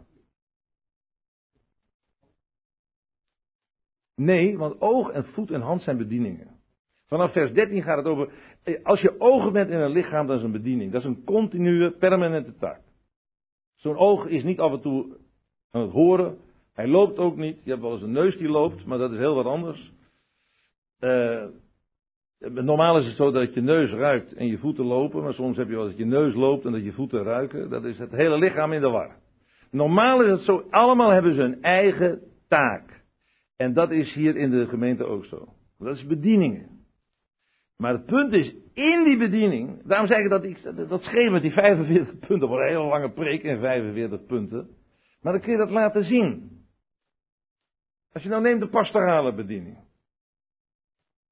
Nee, want oog en voet en hand zijn bedieningen. Vanaf vers 13 gaat het over. Eh, als je ogen bent in een lichaam, dat is een bediening. Dat is een continue, permanente taak. Zo'n oog is niet af en toe aan het horen. Hij loopt ook niet. Je hebt wel eens een neus die loopt, maar dat is heel wat anders. Uh, normaal is het zo dat je neus ruikt en je voeten lopen, maar soms heb je wel dat je neus loopt en dat je voeten ruiken. Dat is het hele lichaam in de war. Normaal is het zo, allemaal hebben ze een eigen taak. En dat is hier in de gemeente ook zo. Dat is bedieningen. Maar het punt is, in die bediening, daarom zeg ik dat, ik, dat schema, die 45 punten, wordt een hele lange preek in 45 punten. Maar dan kun je dat laten zien. Als je nou neemt de pastorale bediening.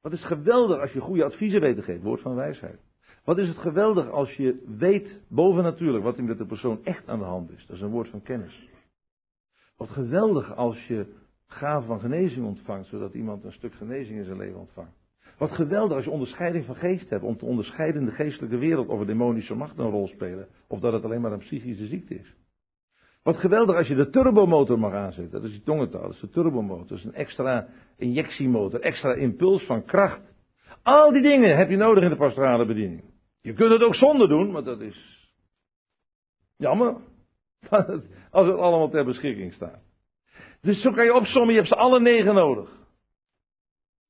Wat is geweldig als je goede adviezen weet te geven, woord van wijsheid. Wat is het geweldig als je weet, bovennatuurlijk, wat er met de persoon echt aan de hand is. Dat is een woord van kennis. Wat geweldig als je gave van genezing ontvangt, zodat iemand een stuk genezing in zijn leven ontvangt. Wat geweldig als je onderscheiding van geest hebt, om te onderscheiden in de geestelijke wereld of er demonische machten een rol spelen, of dat het alleen maar een psychische ziekte is. Wat geweldig als je de turbomotor mag aanzetten, dat is die tongentaal, dat is de turbomotor, dat is een extra injectiemotor, extra impuls van kracht. Al die dingen heb je nodig in de pastorale bediening. Je kunt het ook zonder doen, maar dat is jammer. Als het allemaal ter beschikking staat. Dus zo kan je opsommen, je hebt ze alle negen nodig.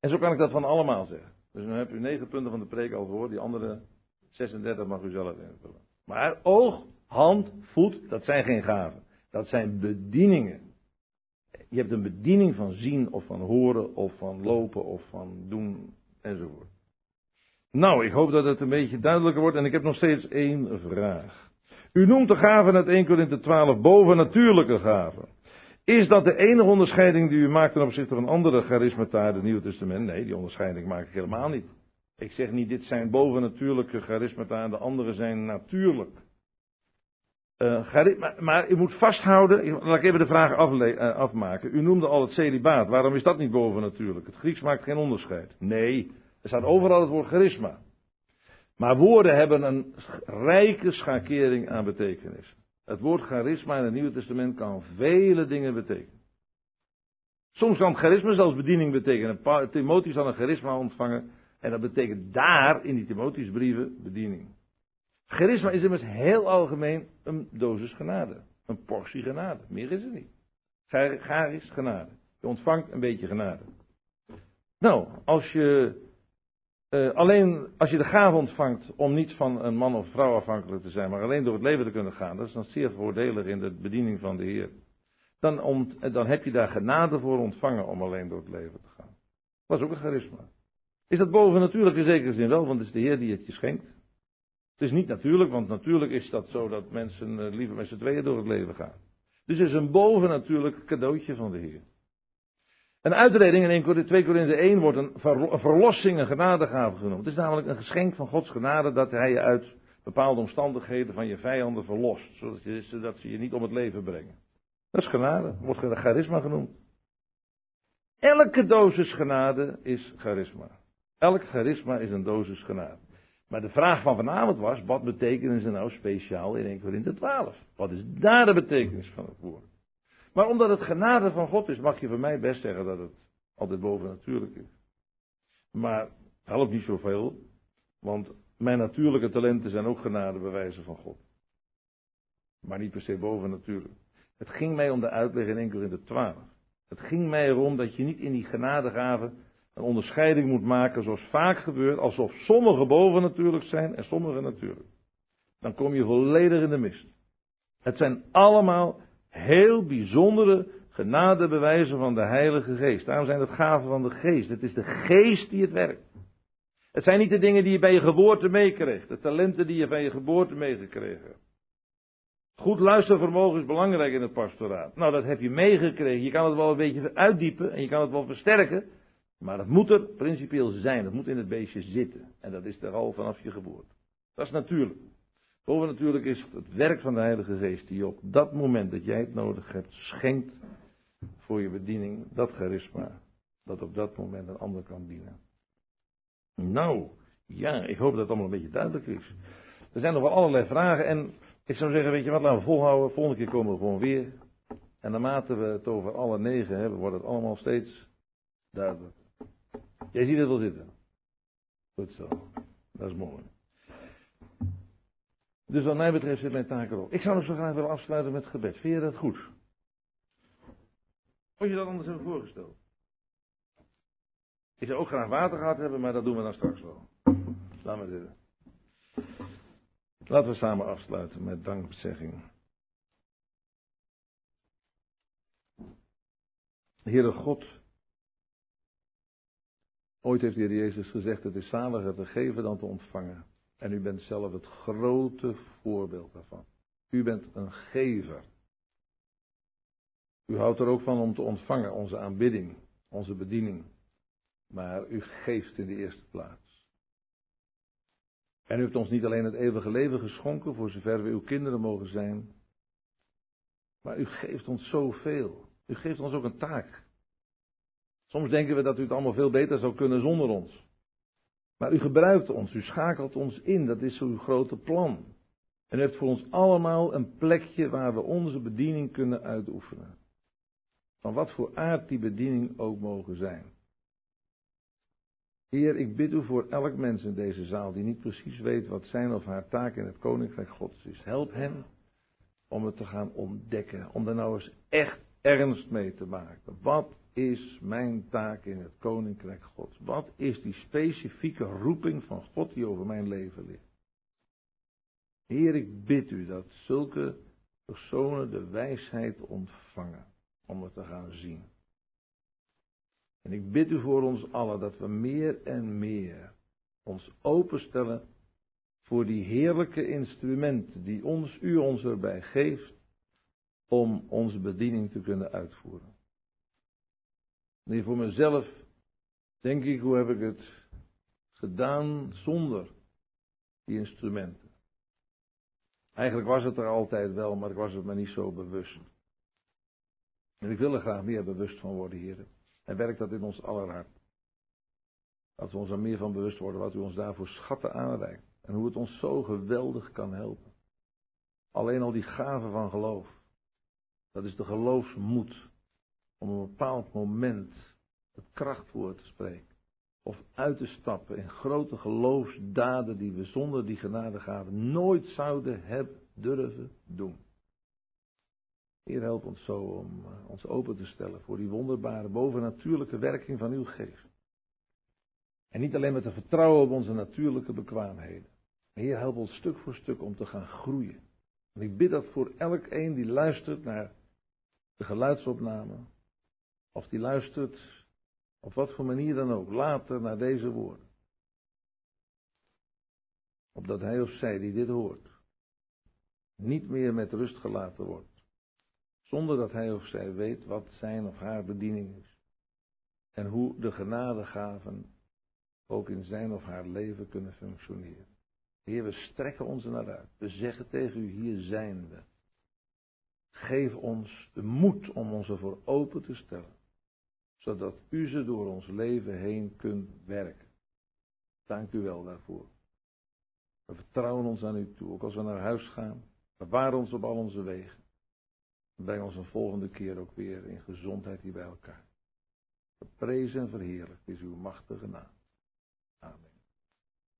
En zo kan ik dat van allemaal zeggen. Dus nu heb u negen punten van de preek al gehoord, die andere 36 mag u zelf invullen. Maar oog, hand, voet, dat zijn geen gaven. Dat zijn bedieningen. Je hebt een bediening van zien of van horen of van lopen of van doen enzovoort. Nou, ik hoop dat het een beetje duidelijker wordt en ik heb nog steeds één vraag. U noemt de gaven uit 1 Korinthe 12 bovennatuurlijke gaven. Is dat de enige onderscheiding die u maakt ten opzichte van andere charismata in het Nieuwe Testament? Nee, die onderscheiding maak ik helemaal niet. Ik zeg niet, dit zijn bovennatuurlijke charismata en de andere zijn natuurlijk. Uh, maar, u moet vasthouden, laat ik even de vraag uh, afmaken. U noemde al het celibaat, waarom is dat niet bovennatuurlijk? Het Grieks maakt geen onderscheid. Nee, er staat overal het woord charisma. Maar woorden hebben een rijke schakering aan betekenis. Het woord charisma in het Nieuwe Testament kan vele dingen betekenen. Soms kan charisma zelfs bediening betekenen. Timotheus zal een charisma ontvangen. En dat betekent daar in die Timotheusbrieven bediening. Charisma is immers heel algemeen een dosis genade. Een portie genade. Meer is het niet. Charis genade. Je ontvangt een beetje genade. Nou, als je uh, alleen als je de gave ontvangt om niet van een man of vrouw afhankelijk te zijn, maar alleen door het leven te kunnen gaan, dat is dan zeer voordelig in de bediening van de Heer. Dan, ont, dan heb je daar genade voor ontvangen om alleen door het leven te gaan. Dat is ook een charisma. Is dat boven natuurlijk in zekere zin wel, want het is de Heer die het je schenkt. Het is niet natuurlijk, want natuurlijk is dat zo dat mensen uh, liever met z'n tweeën door het leven gaan. Dus het is een bovennatuurlijk cadeautje van de Heer. Een uitreding in 2 Korinthe 1 wordt een verlossing, een genadegave genoemd. Het is namelijk een geschenk van Gods genade dat hij je uit bepaalde omstandigheden van je vijanden verlost. Zodat, ze je niet om het leven brengen. Dat is genade, wordt charisma genoemd. Elke dosis genade is charisma. Elk charisma is een dosis genade. Maar de vraag van vanavond was, wat betekenen ze nou speciaal in 1 Korinthe 12? Wat is daar de betekenis van het woord? Maar omdat het genade van God is, mag je van mij best zeggen dat het altijd bovennatuurlijk is. Maar helpt niet zoveel, want mijn natuurlijke talenten zijn ook genadebewijzen van God. Maar niet per se bovennatuurlijk. Het ging mij om de uitleg in 1 Korinthe 12. Het ging mij erom dat je niet in die genadegaven een onderscheiding moet maken zoals vaak gebeurt, alsof sommige bovennatuurlijk zijn en sommige natuurlijk. Dan kom je volledig in de mist. Het zijn allemaal heel bijzondere genadebewijzen van de Heilige Geest. Daarom zijn het gaven van de Geest. Het is de Geest die het werkt. Het zijn niet de dingen die je bij je geboorte meekreeg, de talenten die je van je geboorte meegekregen. Goed luistervermogen is belangrijk in het pastoraat. Nou, dat heb je meegekregen. Je kan het wel een beetje uitdiepen en je kan het wel versterken. Maar het moet er principieel zijn. Het moet in het beestje zitten. En dat is er al vanaf je geboorte. Dat is natuurlijk. Boven natuurlijk is het werk van de Heilige Geest die op dat moment dat jij het nodig hebt, schenkt voor je bediening dat charisma. Dat op dat moment een ander kan dienen. Nou, ja, ik hoop dat het allemaal een beetje duidelijk is. Er zijn nog wel allerlei vragen en ik zou zeggen, weet je wat, laten we volhouden. Volgende keer komen we gewoon weer. En naarmate we het over alle negen hebben, wordt het allemaal steeds duidelijk. Jij ziet het wel zitten. Goed zo. Dat is mooi. Dus wat mij betreft zit mijn taak erop. Ik zou nog zo graag willen afsluiten met gebed. Vind je dat goed? Moet je dat anders hebben voorgesteld? Ik zou ook graag water gehad hebben, maar dat doen we dan straks wel. Laat maar zitten. Laten we samen afsluiten met dankbezegging. Heere God, ooit heeft de Heer Jezus gezegd, het is zaliger te geven dan te ontvangen. En u bent zelf het grote voorbeeld daarvan. U bent een gever. U houdt er ook van om te ontvangen, onze aanbidding, onze bediening. Maar u geeft in de eerste plaats. En u hebt ons niet alleen het eeuwige leven geschonken, voor zover we uw kinderen mogen zijn. Maar u geeft ons zoveel. U geeft ons ook een taak. Soms denken we dat u het allemaal veel beter zou kunnen zonder ons. Maar u gebruikt ons, u schakelt ons in, dat is uw grote plan. En u heeft voor ons allemaal een plekje waar we onze bediening kunnen uitoefenen. Van wat voor aard die bediening ook mogen zijn. Heer, ik bid u voor elk mens in deze zaal die niet precies weet wat zijn of haar taak in het Koninkrijk Gods is. Help hen om het te gaan ontdekken, om er nou eens echt ernst mee te maken. Wat is mijn taak in het Koninkrijk Gods? Wat is die specifieke roeping van God die over mijn leven ligt? Heer, ik bid u dat zulke personen de wijsheid ontvangen om het te gaan zien. En ik bid u voor ons allen dat we meer en meer ons openstellen voor die heerlijke instrumenten die ons, u ons erbij geeft om onze bediening te kunnen uitvoeren. Nee, voor mezelf denk ik, hoe heb ik het gedaan zonder die instrumenten? Eigenlijk was het er altijd wel, maar ik was het me niet zo bewust. En ik wil er graag meer bewust van worden, heren. En werkt dat in ons aller hart. Dat we ons er meer van bewust worden wat u ons daarvoor schatten aanreikt. En hoe het ons zo geweldig kan helpen. Alleen al die gave van geloof. Dat is de geloofsmoed. Om een bepaald moment het krachtwoord te spreken. Of uit te stappen in grote geloofsdaden die we zonder die genadegave nooit zouden hebben durven doen. Heer, help ons zo om eh, ons open te stellen voor die wonderbare, bovennatuurlijke werking van uw geest. En niet alleen met te vertrouwen op onze natuurlijke bekwaamheden. Heer, help ons stuk voor stuk om te gaan groeien. En ik bid dat voor elk een die luistert naar de geluidsopname, of die luistert op wat voor manier dan ook, later naar deze woorden. Opdat hij of zij die dit hoort, niet meer met rust gelaten wordt zonder dat hij of zij weet wat zijn of haar bediening is. En hoe de genadegaven ook in zijn of haar leven kunnen functioneren. Heer, we strekken ons naar uit. We zeggen tegen u, hier zijn we. Geef ons de moed om ons ervoor open te stellen. Zodat u ze door ons leven heen kunt werken. Dank u wel daarvoor. We vertrouwen ons aan u toe. Ook als we naar huis gaan. Bewaar ons op al onze wegen. Breng ons een volgende keer ook weer in gezondheid hier bij elkaar. Verprezen en verheerlijk is uw machtige naam.